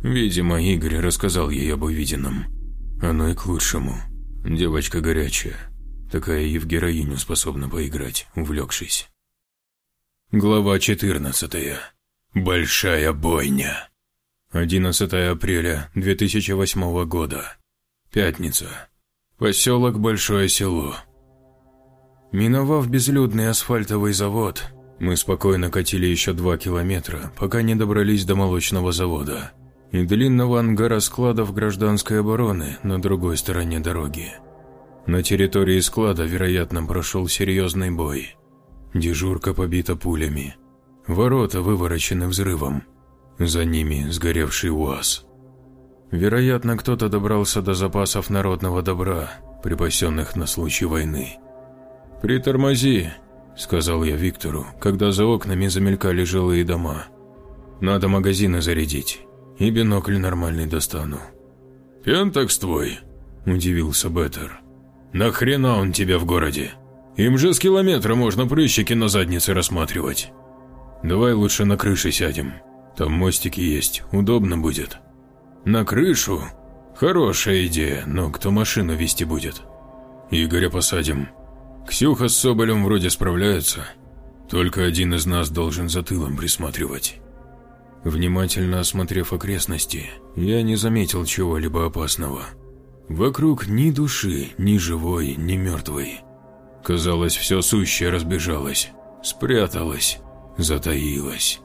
Speaker 1: Видимо, Игорь рассказал ей об увиденном. Оно и к лучшему. Девочка горячая. Такая и в героиню способна поиграть, увлекшись. Глава 14. Большая бойня. 11 апреля 2008 года. Пятница. Поселок Большое Село. Миновав безлюдный асфальтовый завод, мы спокойно катили еще два километра, пока не добрались до молочного завода и длинного ангара складов гражданской обороны на другой стороне дороги. На территории склада, вероятно, прошел серьезный бой. Дежурка побита пулями. Ворота выворочены взрывом. За ними сгоревший УАЗ. Вероятно, кто-то добрался до запасов народного добра, припасенных на случай войны. «Притормози», – сказал я Виктору, когда за окнами замелькали жилые дома. «Надо магазины зарядить, и бинокль нормальный достану».
Speaker 3: «Пентакс твой?»
Speaker 1: – удивился Беттер.
Speaker 3: «Нахрена он тебе в городе? Им же с километра можно прыщики на заднице рассматривать».
Speaker 1: «Давай лучше на крыше сядем, там мостики есть, удобно будет».
Speaker 3: «На крышу?
Speaker 1: Хорошая идея, но кто машину вести будет?» «Игоря посадим. Ксюха с Соболем вроде справляются. Только один из нас должен за тылом присматривать». Внимательно осмотрев окрестности, я не заметил чего-либо опасного. Вокруг ни души, ни живой, ни мертвой. Казалось, все сущее разбежалось, спряталось, затаилось.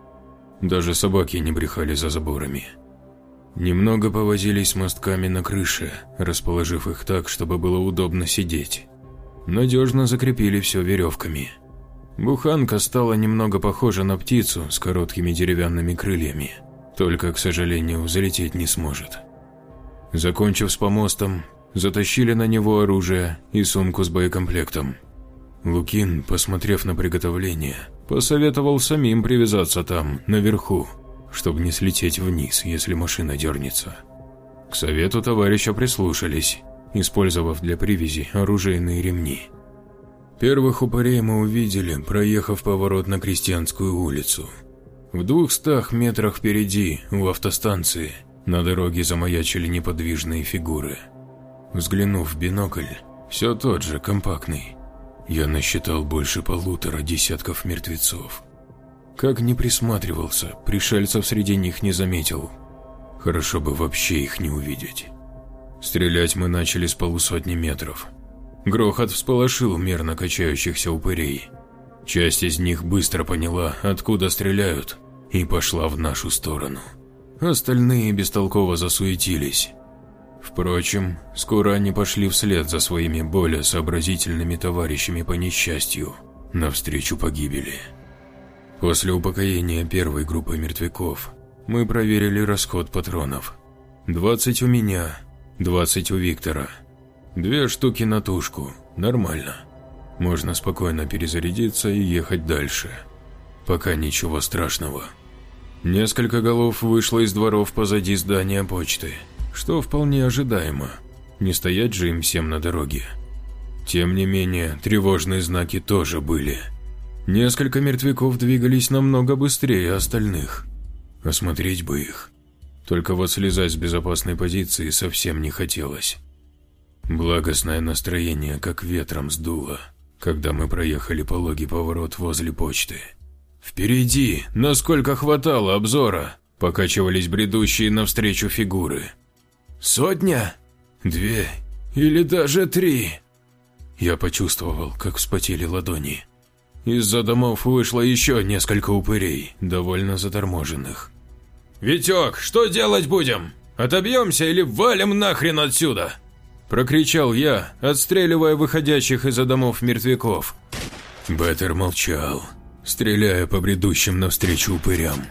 Speaker 1: Даже собаки не брехали за заборами. Немного повозились мостками на крыше, расположив их так, чтобы было удобно сидеть. Надежно закрепили все веревками. Буханка стала немного похожа на птицу с короткими деревянными крыльями, только, к сожалению, взлететь не сможет. Закончив с помостом, затащили на него оружие и сумку с боекомплектом. Лукин, посмотрев на приготовление, посоветовал самим привязаться там, наверху, чтобы не слететь вниз, если машина дернется. К совету товарища прислушались, использовав для привязи оружейные ремни. Первых упырей мы увидели, проехав поворот на Крестьянскую улицу. В двухстах метрах впереди, у автостанции, на дороге замаячили неподвижные фигуры. Взглянув в бинокль, все тот же, компактный. Я насчитал больше полутора десятков мертвецов. Как ни присматривался, пришельцев среди них не заметил. Хорошо бы вообще их не увидеть. Стрелять мы начали с полусотни метров. Грохот всполошил мерно качающихся упырей. Часть из них быстро поняла, откуда стреляют, и пошла в нашу сторону. Остальные бестолково засуетились. Впрочем, скоро они пошли вслед за своими более сообразительными товарищами по несчастью, навстречу погибели. После упокоения первой группы мертвяков мы проверили расход патронов. 20 у меня, 20 у Виктора. Две штуки на тушку, нормально. Можно спокойно перезарядиться и ехать дальше. Пока ничего страшного. Несколько голов вышло из дворов позади здания почты, что вполне ожидаемо. Не стоять же им всем на дороге. Тем не менее, тревожные знаки тоже были – Несколько мертвяков двигались намного быстрее остальных. Осмотреть бы их. Только вот слезать с безопасной позиции совсем не хотелось. Благостное настроение как ветром сдуло, когда мы проехали пологий поворот возле почты. Впереди, насколько хватало обзора, покачивались бредущие навстречу фигуры. Сотня? Две? Или даже три? Я почувствовал, как вспотели ладони. Из-за домов вышло еще несколько упырей, довольно заторможенных.
Speaker 3: «Витек, что делать будем? Отобьемся или валим нахрен отсюда?»
Speaker 1: Прокричал я, отстреливая выходящих из-за домов мертвяков. Беттер молчал, стреляя по бредущим навстречу упырям.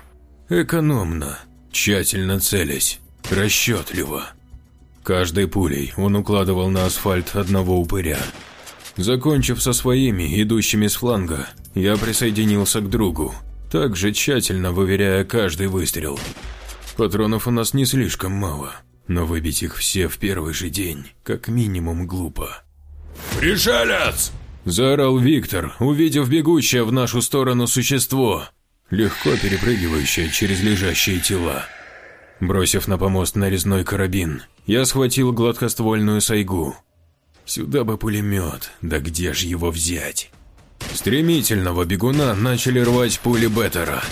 Speaker 1: Экономно, тщательно целясь, расчетливо. Каждой пулей он укладывал на асфальт одного упыря, Закончив со своими, идущими с фланга, я присоединился к другу, также тщательно выверяя каждый выстрел. Патронов у нас не слишком мало, но выбить их все в первый же день, как минимум глупо.
Speaker 3: «Пришелец!»
Speaker 1: – заорал Виктор, увидев бегущее в нашу сторону существо, легко перепрыгивающее через лежащие тела. Бросив на помост нарезной карабин, я схватил гладкоствольную сайгу, Сюда бы пулемет, да где же его взять? Стремительного бегуна начали рвать пули Беттера,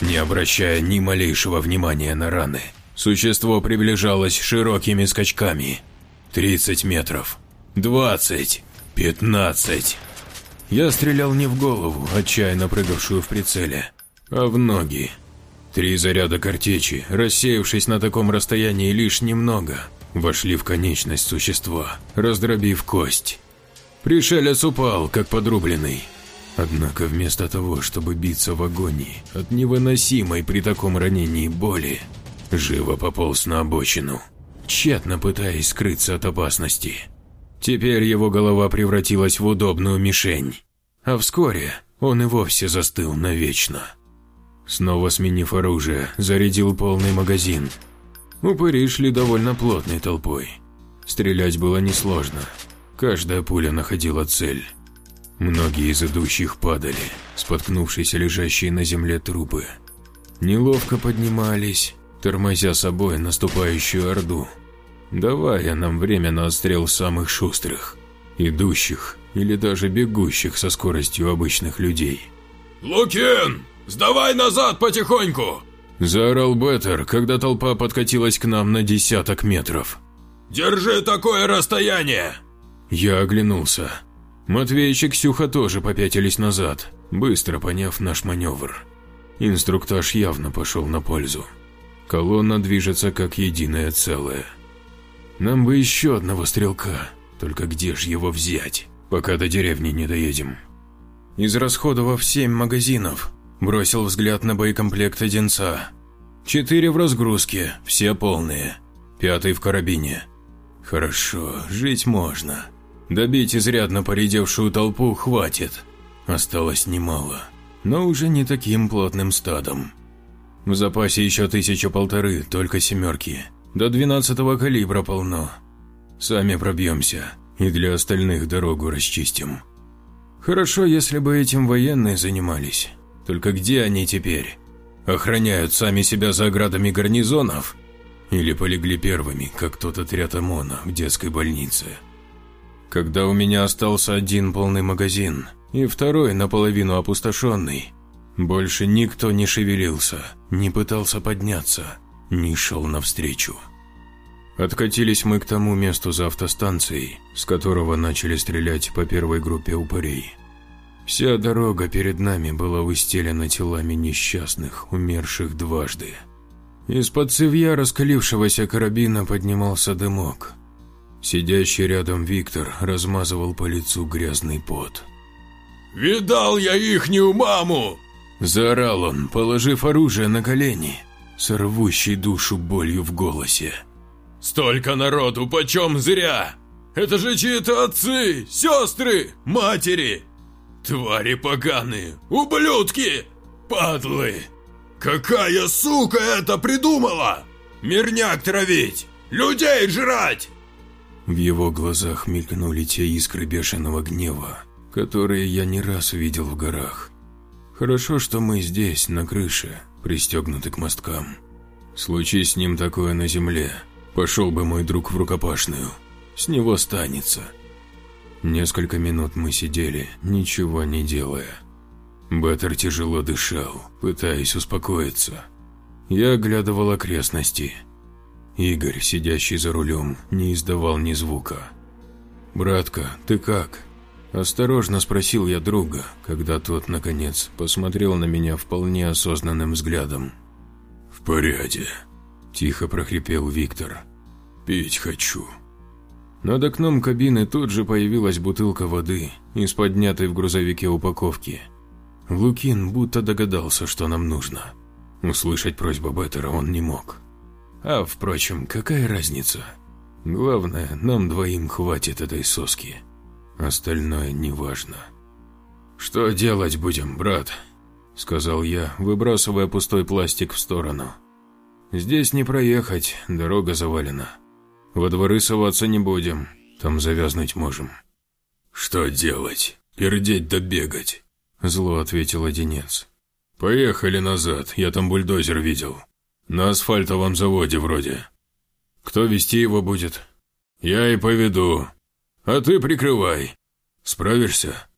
Speaker 1: не обращая ни малейшего внимания на раны. Существо приближалось широкими скачками. 30 метров, 20, 15. Я стрелял не в голову, отчаянно прыгавшую в прицеле, а в ноги. Три заряда картечи, рассеявшись на таком расстоянии лишь немного, вошли в конечность существа, раздробив кость. Пришелец упал, как подрубленный. Однако вместо того, чтобы биться в агонии от невыносимой при таком ранении боли, живо пополз на обочину, тщетно пытаясь скрыться от опасности. Теперь его голова превратилась в удобную мишень, а вскоре он и вовсе застыл навечно. Снова сменив оружие, зарядил полный магазин. Упыри шли довольно плотной толпой. Стрелять было несложно. Каждая пуля находила цель. Многие из идущих падали, споткнувшись лежащие на земле трупы. Неловко поднимались, тормозя собой наступающую орду, давая нам время на отстрел самых шустрых, идущих или даже бегущих со скоростью обычных людей.
Speaker 3: «Лукин, сдавай назад потихоньку!»
Speaker 1: Заорал Беттер, когда толпа подкатилась к нам на десяток метров.
Speaker 3: «Держи такое расстояние!»
Speaker 1: Я оглянулся. Матвеич и Ксюха тоже попятились назад, быстро поняв наш маневр. Инструктаж явно пошел на пользу. Колонна движется как единое целое. Нам бы еще одного стрелка, только где же его взять, пока до деревни не доедем? Израсходовав семь магазинов, бросил взгляд на боекомплект Одинца. Четыре в разгрузке, все полные, пятый в карабине. Хорошо, жить можно. Добить изрядно поредевшую толпу хватит. Осталось немало, но уже не таким плотным стадом. В запасе еще тысяча-полторы, только семерки. До двенадцатого калибра полно. Сами пробьемся и для остальных дорогу расчистим. Хорошо, если бы этим военные занимались. Только где они теперь? Охраняют сами себя за оградами гарнизонов? Или полегли первыми, как тот отряд ОМОНа в детской больнице? Когда у меня остался один полный магазин и второй наполовину опустошенный, больше никто не шевелился, не пытался подняться, не шел навстречу. Откатились мы к тому месту за автостанцией, с которого начали стрелять по первой группе упырей. Вся дорога перед нами была выстелена телами несчастных, умерших дважды. Из-под цевья раскалившегося карабина поднимался дымок, Сидящий рядом Виктор размазывал по лицу грязный пот.
Speaker 3: «Видал я ихнюю маму!»
Speaker 1: Заорал он, положив оружие на колени, с рвущей душу болью в голосе.
Speaker 3: «Столько народу почем зря! Это же чьи-то отцы, сестры, матери! Твари поганые, ублюдки, падлы! Какая сука это придумала? Мирняк травить, людей жрать!»
Speaker 1: В его глазах мелькнули те искры бешеного гнева, которые я не раз видел в горах. Хорошо, что мы здесь, на крыше, пристегнуты к мосткам. Случись с ним такое на земле, пошел бы мой друг в рукопашную. С него станется. Несколько минут мы сидели, ничего не делая. Беттер тяжело дышал, пытаясь успокоиться. Я оглядывал окрестности – Игорь, сидящий за рулем, не издавал ни звука. «Братка, ты как?» Осторожно спросил я друга, когда тот, наконец, посмотрел на меня вполне осознанным взглядом.
Speaker 3: «В порядке», –
Speaker 1: тихо прохрипел Виктор. «Пить хочу». Над окном кабины тут же появилась бутылка воды из поднятой в грузовике упаковки. Лукин будто догадался, что нам нужно. Услышать просьбу Беттера он не мог. А, впрочем, какая разница? Главное, нам двоим хватит этой соски. Остальное неважно. «Что делать будем, брат?» – сказал я, выбрасывая пустой пластик в сторону. «Здесь не проехать, дорога завалена. Во дворы соваться не будем, там завязнуть можем».
Speaker 3: «Что делать? Пердеть да бегать?»
Speaker 1: – зло ответил Одинец.
Speaker 3: «Поехали назад, я там бульдозер видел. На асфальтовом заводе вроде.
Speaker 1: Кто вести его будет?
Speaker 3: Я и поведу. А ты прикрывай. Справишься?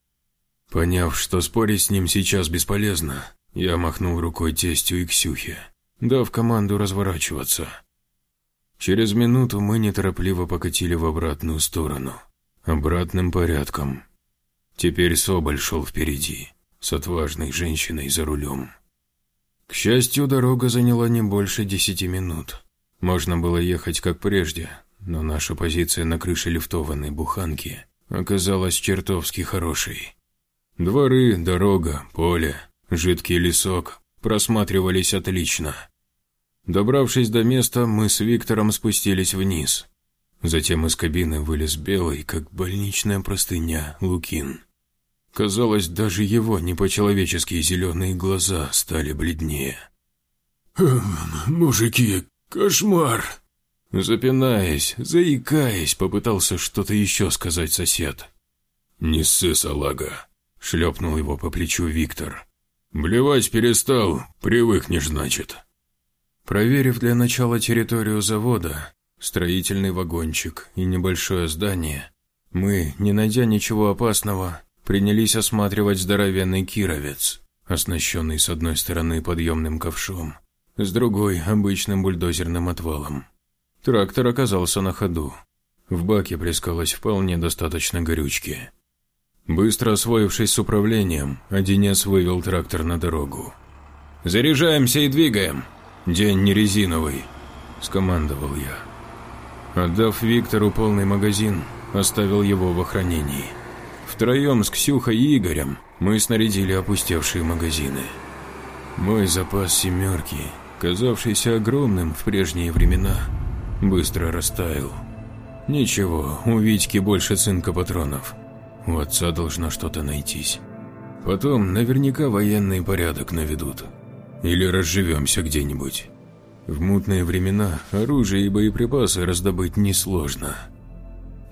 Speaker 1: Поняв, что спорить с ним сейчас бесполезно, я махнул рукой тестю и Ксюхе, дав команду разворачиваться. Через минуту мы неторопливо покатили в обратную сторону, обратным порядком. Теперь Соболь шел впереди, с отважной женщиной за рулем. К счастью, дорога заняла не больше десяти минут. Можно было ехать как прежде, но наша позиция на крыше лифтованной буханки оказалась чертовски хорошей. Дворы, дорога, поле, жидкий лесок просматривались отлично. Добравшись до места, мы с Виктором спустились вниз. Затем из кабины вылез белый, как больничная простыня, Лукин. Казалось, даже его не по-человечески зеленые глаза стали бледнее.
Speaker 3: «Эм, «Мужики, кошмар!»
Speaker 1: Запинаясь, заикаясь, попытался что-то еще сказать сосед.
Speaker 3: «Не ссы, салага!»
Speaker 1: – шлепнул его по плечу Виктор.
Speaker 3: «Блевать перестал, привыкнешь, значит».
Speaker 1: Проверив для начала территорию завода, строительный вагончик и небольшое здание, мы, не найдя ничего опасного, принялись осматривать здоровенный кировец, оснащенный с одной стороны подъемным ковшом, с другой – обычным бульдозерным отвалом. Трактор оказался на ходу. В баке плескалось вполне достаточно горючки. Быстро освоившись с управлением, Одинец вывел трактор на дорогу. «Заряжаемся и двигаем! День не резиновый!» – скомандовал я. Отдав Виктору полный магазин, оставил его в охранении – Втроем с Ксюхой и Игорем мы снарядили опустевшие магазины. Мой запас «семерки», казавшийся огромным в прежние времена, быстро растаял. Ничего, у Витьки больше цинка патронов. У отца должно что-то найтись. Потом наверняка военный порядок наведут. Или разживемся где-нибудь. В мутные времена оружие и боеприпасы раздобыть несложно.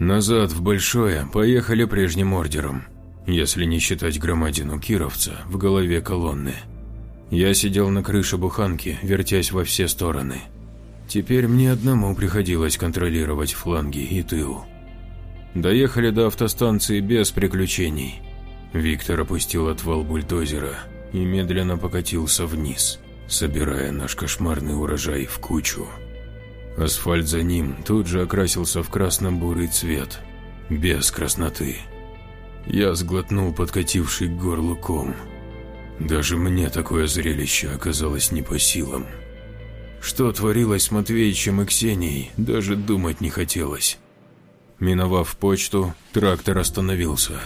Speaker 1: Назад в Большое поехали прежним ордером, если не считать громадину Кировца в голове колонны. Я сидел на крыше буханки, вертясь во все стороны. Теперь мне одному приходилось контролировать фланги и тыл. Доехали до автостанции без приключений. Виктор опустил отвал бульдозера и медленно покатился вниз, собирая наш кошмарный урожай в кучу. Асфальт за ним тут же окрасился в красно-бурый цвет, без красноты. Я сглотнул подкативший к горлу ком. Даже мне такое зрелище оказалось не по силам. Что творилось с Матвеичем и Ксенией, даже думать не хотелось. Миновав почту, трактор остановился.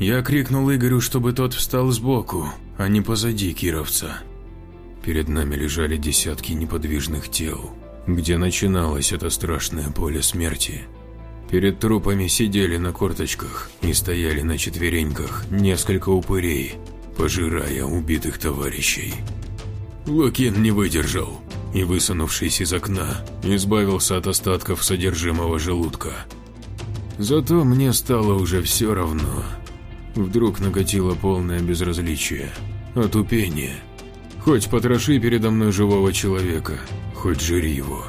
Speaker 1: Я крикнул Игорю, чтобы тот встал сбоку, а не позади Кировца. Перед нами лежали десятки неподвижных тел где начиналось это страшное поле смерти. Перед трупами сидели на корточках и стояли на четвереньках несколько упырей, пожирая убитых товарищей. Лукин не выдержал и, высунувшись из окна, избавился от остатков содержимого желудка. Зато мне стало уже все равно. Вдруг накатило полное безразличие, отупение. Хоть потроши передо мной живого человека, хоть жри его.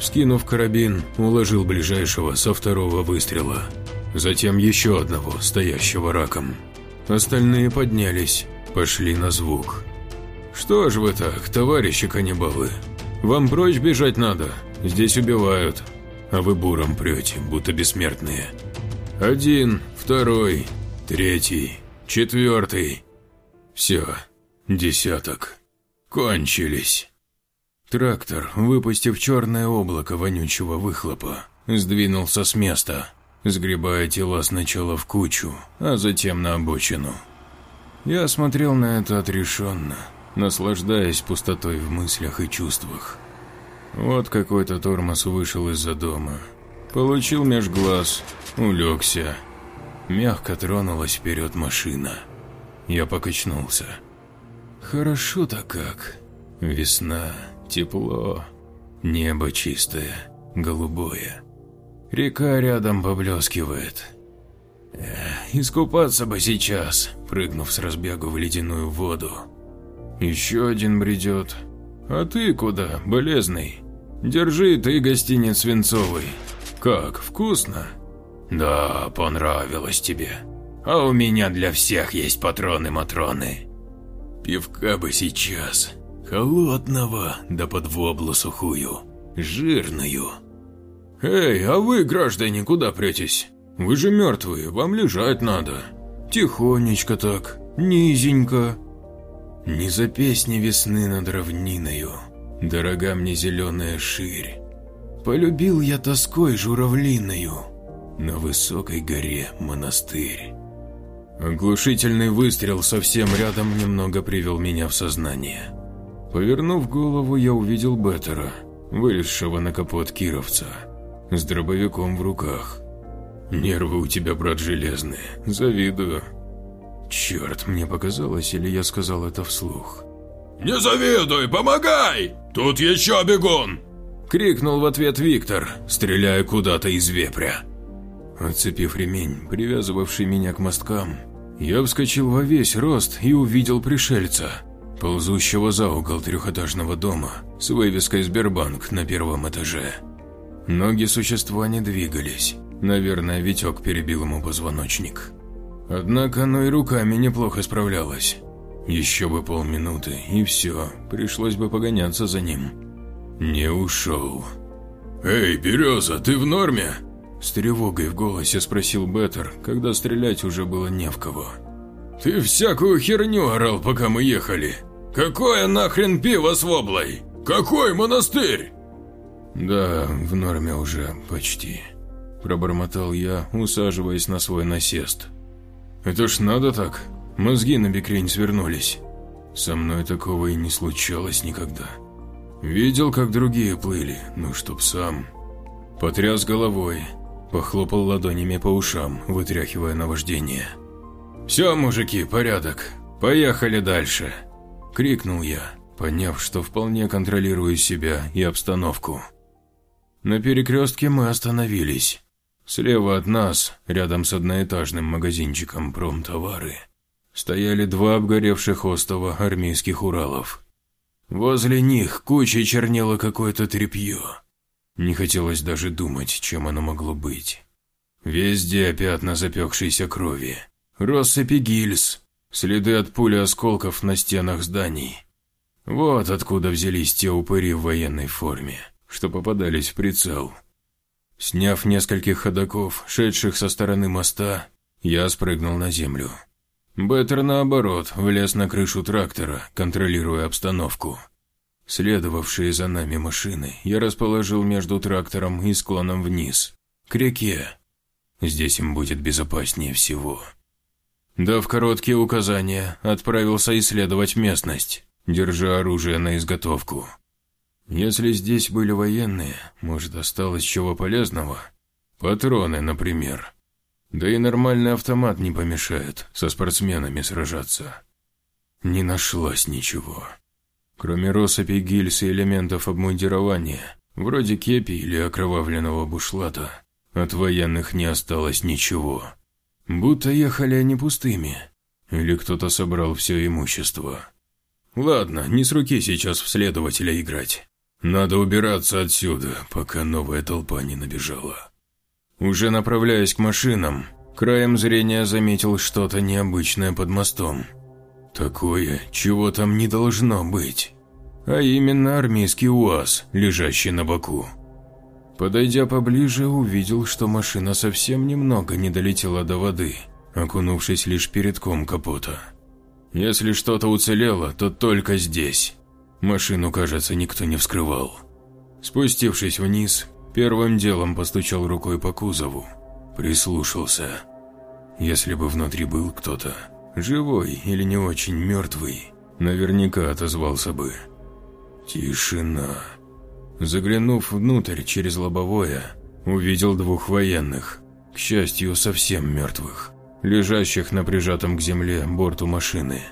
Speaker 1: Скинув карабин, уложил ближайшего со второго выстрела. Затем еще одного, стоящего раком. Остальные поднялись, пошли на звук. «Что ж вы так, товарищи каннибалы? Вам прочь бежать надо, здесь убивают, а вы буром прете, будто бессмертные. Один, второй, третий, четвертый. Все, десяток. Кончились». Трактор, выпустив черное облако вонючего выхлопа, сдвинулся с места, сгребая тела сначала в кучу, а затем на обочину. Я смотрел на это отрешенно, наслаждаясь пустотой в мыслях и чувствах. Вот какой-то тормоз вышел из-за дома. Получил меж глаз, улегся. Мягко тронулась вперед машина. Я покачнулся. Хорошо-то как. Весна, Тепло, небо чистое, голубое. Река рядом поблескивает. Эх, искупаться бы сейчас, прыгнув с разбегу в ледяную воду. Еще один бредет. А ты куда, болезный? Держи ты гостиниц свинцовый. Как, вкусно? Да, понравилось тебе. А у меня для всех есть патроны-матроны. Пивка бы сейчас. Холодного, да под воблу сухую, жирную. «Эй, а вы, граждане, куда претесь? Вы же мертвые, вам лежать надо. Тихонечко так, низенько. Не за песни весны над равниною, дорога мне зеленая ширь. Полюбил я тоской журавлиною на высокой горе монастырь. Оглушительный выстрел совсем рядом немного привел меня в сознание. Повернув голову, я увидел Беттера, вылезшего на капот кировца, с дробовиком в руках. Нервы у тебя, брат, железные, завидую. Черт, мне показалось, или я сказал это вслух.
Speaker 3: «Не завидуй, помогай! Тут еще бегун!»
Speaker 1: Крикнул в ответ Виктор, стреляя куда-то из вепря. Отцепив ремень, привязывавший меня к мосткам, я вскочил во весь рост и увидел пришельца, ползущего за угол трехэтажного дома с вывеской «Сбербанк» на первом этаже. Ноги существа не двигались, наверное, Витек перебил ему позвоночник. Однако оно и руками неплохо справлялось. Еще бы полминуты, и все, пришлось бы погоняться за ним. Не ушел.
Speaker 3: «Эй, Береза, ты в норме?»
Speaker 1: С тревогой в голосе спросил Беттер, когда стрелять уже было не в кого.
Speaker 3: «Ты всякую херню орал, пока мы ехали. Какое нахрен пиво с воблой? Какой монастырь?»
Speaker 1: «Да, в норме уже, почти», – пробормотал я, усаживаясь на свой насест. «Это ж надо так, мозги на бекрень свернулись. Со мной такого и не случалось никогда. Видел, как другие плыли, ну чтоб сам. Потряс головой, Похлопал ладонями по ушам, вытряхивая наваждение. «Все, мужики, порядок. Поехали дальше!» Крикнул я, поняв, что вполне контролирую себя и обстановку. На перекрестке мы остановились. Слева от нас, рядом с одноэтажным магазинчиком промтовары, стояли два обгоревших остова армейских Уралов. Возле них кучей чернело какое-то тряпье. Не хотелось даже думать, чем оно могло быть. Везде пятна запекшейся крови, россыпи гильз, следы от пули осколков на стенах зданий. Вот откуда взялись те упыри в военной форме, что попадались в прицел. Сняв нескольких ходоков, шедших со стороны моста, я спрыгнул на землю. Беттер, наоборот, влез на крышу трактора, контролируя обстановку. Следовавшие за нами машины я расположил между трактором и склоном вниз, к реке. Здесь им будет безопаснее всего. Дав короткие указания, отправился исследовать местность, держа оружие на изготовку. Если здесь были военные, может осталось чего полезного? Патроны, например. Да и нормальный автомат не помешает со спортсменами сражаться. Не нашлось ничего. Кроме россыпи гильз и элементов обмундирования, вроде кепи или окровавленного бушлата, от военных не осталось ничего. Будто ехали они пустыми. Или кто-то собрал все имущество. Ладно, не с руки сейчас в следователя играть. Надо убираться отсюда, пока новая толпа не набежала. Уже направляясь к машинам, краем зрения заметил что-то необычное под мостом. Такое, чего там не должно быть. А именно армейский УАЗ, лежащий на боку. Подойдя поближе, увидел, что машина совсем немного не долетела до воды, окунувшись лишь передком капота. Если что-то уцелело, то только здесь. Машину, кажется, никто не вскрывал. Спустившись вниз, первым делом постучал рукой по кузову. Прислушался. Если бы внутри был кто-то, Живой или не очень мертвый, наверняка отозвался бы. Тишина. Заглянув внутрь через лобовое, увидел двух военных, к счастью, совсем мертвых, лежащих на прижатом к земле борту машины.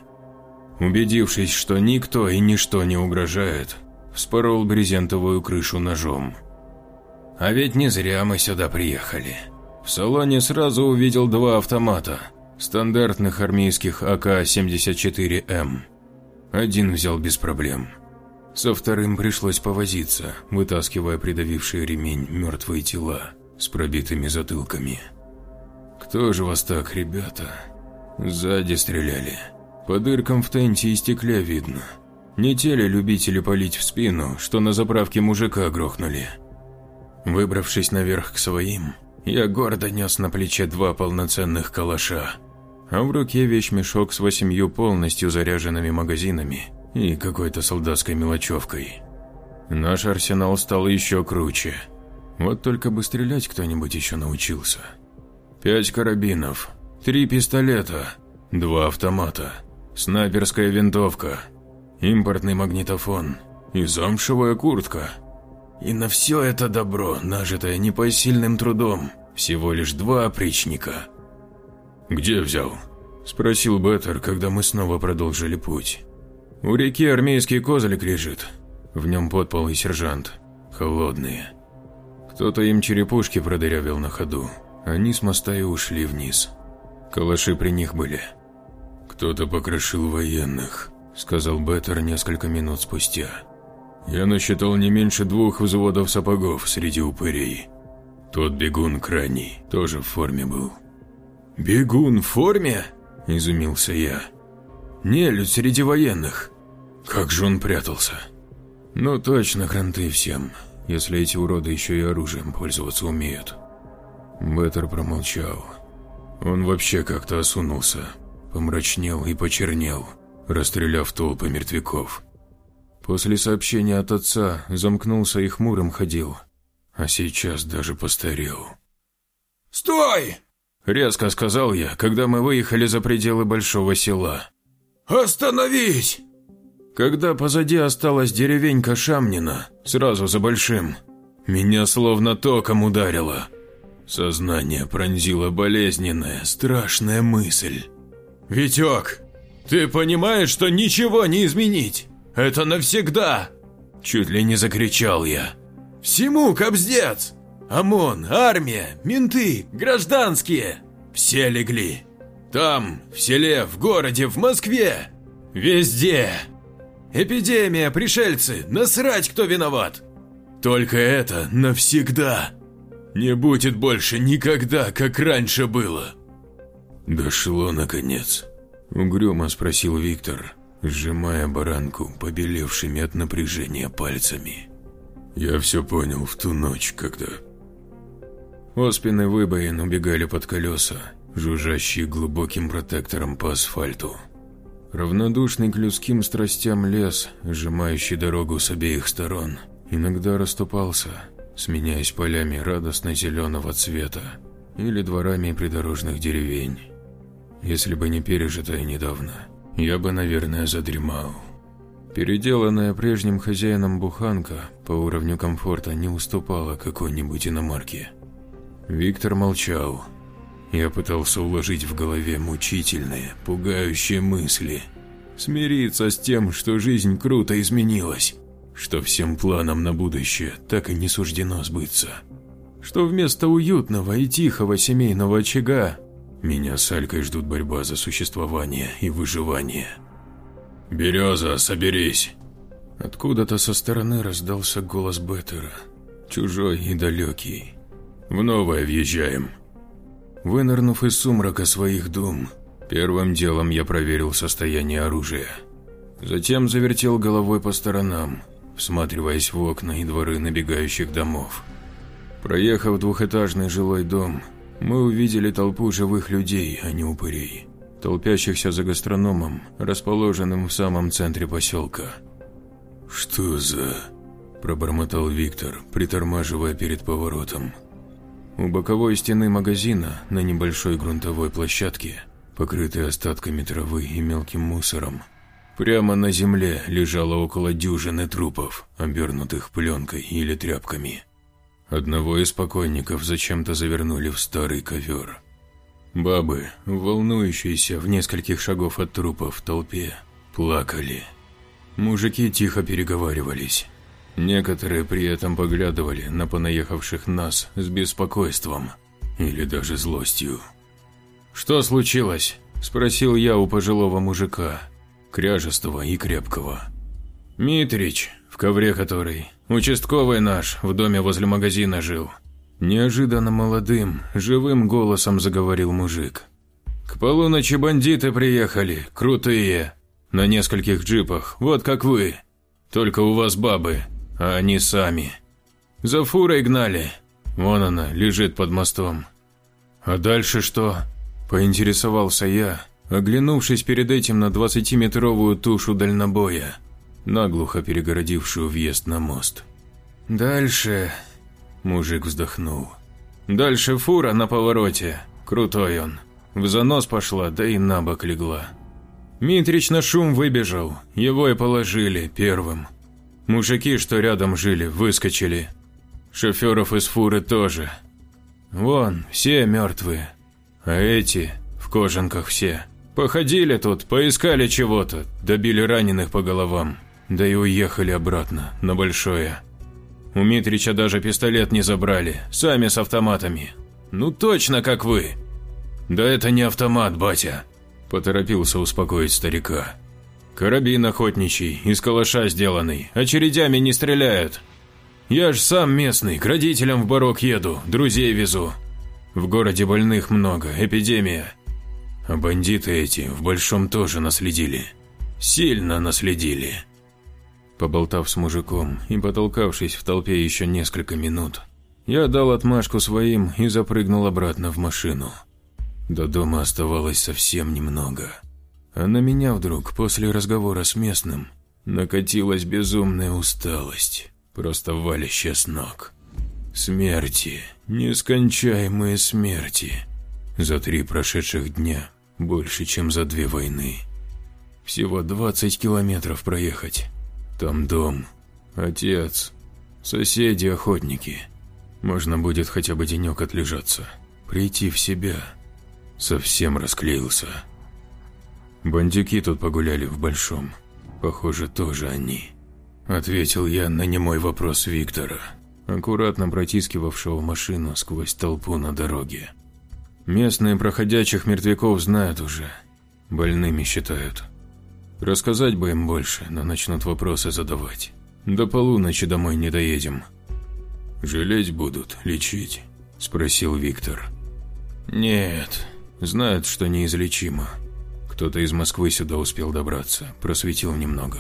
Speaker 1: Убедившись, что никто и ничто не угрожает, вспорол брезентовую крышу ножом. А ведь не зря мы сюда приехали. В салоне сразу увидел два автомата – Стандартных армейских АК-74М. Один взял без проблем. Со вторым пришлось повозиться, вытаскивая придавивший ремень мертвые тела с пробитыми затылками. «Кто же вас так, ребята?» Сзади стреляли. По дыркам в тенте и стекле видно. Не те ли любители палить в спину, что на заправке мужика грохнули? Выбравшись наверх к своим, я гордо нес на плече два полноценных калаша – а в руке вещмешок с восемью полностью заряженными магазинами и какой-то солдатской мелочевкой. Наш арсенал стал еще круче. Вот только бы стрелять кто-нибудь еще научился. Пять карабинов, три пистолета, два автомата, снайперская винтовка, импортный магнитофон и замшевая куртка. И на все это добро, нажитое непосильным трудом, всего лишь два опричника. «Где взял?» – спросил Беттер, когда мы снова продолжили путь. «У реки армейский козлик лежит. В нем подпал и сержант. Холодные. Кто-то им черепушки продырявил на ходу. Они с моста и ушли вниз. Калаши при них были. «Кто-то покрошил военных», – сказал Беттер несколько минут спустя. «Я насчитал не меньше двух взводов сапогов среди упырей. Тот бегун крайний тоже в форме был». «Бегун в форме?» – изумился я. «Нелюдь среди военных. Как же он прятался?» «Ну точно, кранты всем, если эти уроды еще и оружием пользоваться умеют». Беттер промолчал. Он вообще как-то осунулся, помрачнел и почернел, расстреляв толпы мертвяков. После сообщения от отца замкнулся и хмурым ходил, а сейчас даже постарел.
Speaker 2: «Стой!»
Speaker 1: – резко сказал я, когда мы выехали за пределы большого села.
Speaker 2: «Остановись!»
Speaker 1: Когда позади осталась деревенька Шамнина, сразу за большим, меня словно током ударило. Сознание пронзила болезненная, страшная мысль.
Speaker 2: «Витек, ты понимаешь, что ничего не изменить? Это навсегда!»
Speaker 1: Чуть ли не закричал я.
Speaker 2: «Всему кобздец! ОМОН, армия, менты, гражданские! Все легли! Там, в селе, в городе, в Москве! Везде!» Эпидемия, пришельцы, насрать, кто виноват. Только это навсегда. Не будет больше никогда, как раньше было.
Speaker 1: Дошло наконец. Угрюмо спросил Виктор, сжимая баранку побелевшими от напряжения пальцами. Я все понял в ту ночь, когда... Оспины выбоин убегали под колеса, жужжащие глубоким протектором по асфальту. Равнодушный к людским страстям лес, сжимающий дорогу с обеих сторон, иногда расступался, сменяясь полями радостно-зеленого цвета или дворами придорожных деревень. Если бы не пережитое недавно, я бы, наверное, задремал. Переделанная прежним хозяином буханка по уровню комфорта не уступала какой-нибудь иномарке. Виктор молчал, я пытался уложить в голове мучительные, пугающие мысли. Смириться с тем, что жизнь круто изменилась, что всем планам на будущее так и не суждено сбыться. Что вместо уютного и тихого семейного очага меня с Алькой ждут борьба за существование и выживание.
Speaker 3: «Береза, соберись!»
Speaker 1: Откуда-то со стороны раздался голос Беттера, чужой и далекий.
Speaker 3: «В новое въезжаем!»
Speaker 1: Вынырнув из сумрака своих дум, первым делом я проверил состояние оружия. Затем завертел головой по сторонам, всматриваясь в окна и дворы набегающих домов. Проехав двухэтажный жилой дом, мы увидели толпу живых людей, а не упырей, толпящихся за гастрономом, расположенным в самом центре поселка.
Speaker 3: «Что за...»
Speaker 1: – пробормотал Виктор, притормаживая перед поворотом. У боковой стены магазина на небольшой грунтовой площадке, покрытой остатками травы и мелким мусором, прямо на земле лежало около дюжины трупов, обернутых пленкой или тряпками. Одного из покойников зачем-то завернули в старый ковер. Бабы, волнующиеся в нескольких шагов от трупов в толпе, плакали. Мужики тихо переговаривались. Некоторые при этом поглядывали на понаехавших нас с беспокойством или даже злостью. «Что случилось?» – спросил я у пожилого мужика, кряжестого и крепкого. «Митрич, в ковре который, участковый наш, в доме возле магазина жил». Неожиданно молодым, живым голосом заговорил мужик. «К полуночи бандиты приехали, крутые, на нескольких джипах, вот как вы. Только у вас бабы, а они сами. За фурой гнали. Вон она, лежит под мостом. А дальше что? Поинтересовался я, оглянувшись перед этим на 20-метровую тушу дальнобоя, наглухо перегородившую въезд на мост. Дальше... Мужик вздохнул. Дальше фура на повороте. Крутой он. В занос пошла, да и на бок легла. Митрич на шум выбежал, его и положили первым. Мужики, что рядом жили, выскочили. Шоферов из фуры тоже. Вон, все мертвые. А эти в кожанках все. Походили тут, поискали чего-то, добили раненых по головам. Да и уехали обратно, на Большое. У Митрича даже пистолет не забрали, сами с автоматами. Ну точно как вы. Да это не автомат, батя. Поторопился успокоить старика. Карабин охотничий, из калаша сделанный, очередями не стреляют. Я ж сам местный, к родителям в барок еду, друзей везу. В городе больных много, эпидемия. А бандиты эти в Большом тоже наследили. Сильно наследили. Поболтав с мужиком и потолкавшись в толпе еще несколько минут, я дал отмашку своим и запрыгнул обратно в машину. До дома оставалось совсем немного. А на меня вдруг, после разговора с местным, накатилась безумная усталость, просто валящая с ног. Смерти, нескончаемые смерти. За три прошедших дня больше, чем за две войны. Всего 20 километров проехать. Там дом, отец, соседи, охотники. Можно будет хотя бы денек отлежаться, прийти в себя. Совсем расклеился. Бандюки тут погуляли в Большом. Похоже, тоже они. Ответил я на немой вопрос Виктора, аккуратно протискивавшего машину сквозь толпу на дороге. Местные проходящих мертвяков знают уже. Больными считают. Рассказать бы им больше, но начнут вопросы задавать. До полуночи домой не доедем. «Жалеть будут, лечить?» – спросил Виктор. «Нет, знают, что неизлечимо. Кто-то из Москвы сюда успел добраться, просветил немного.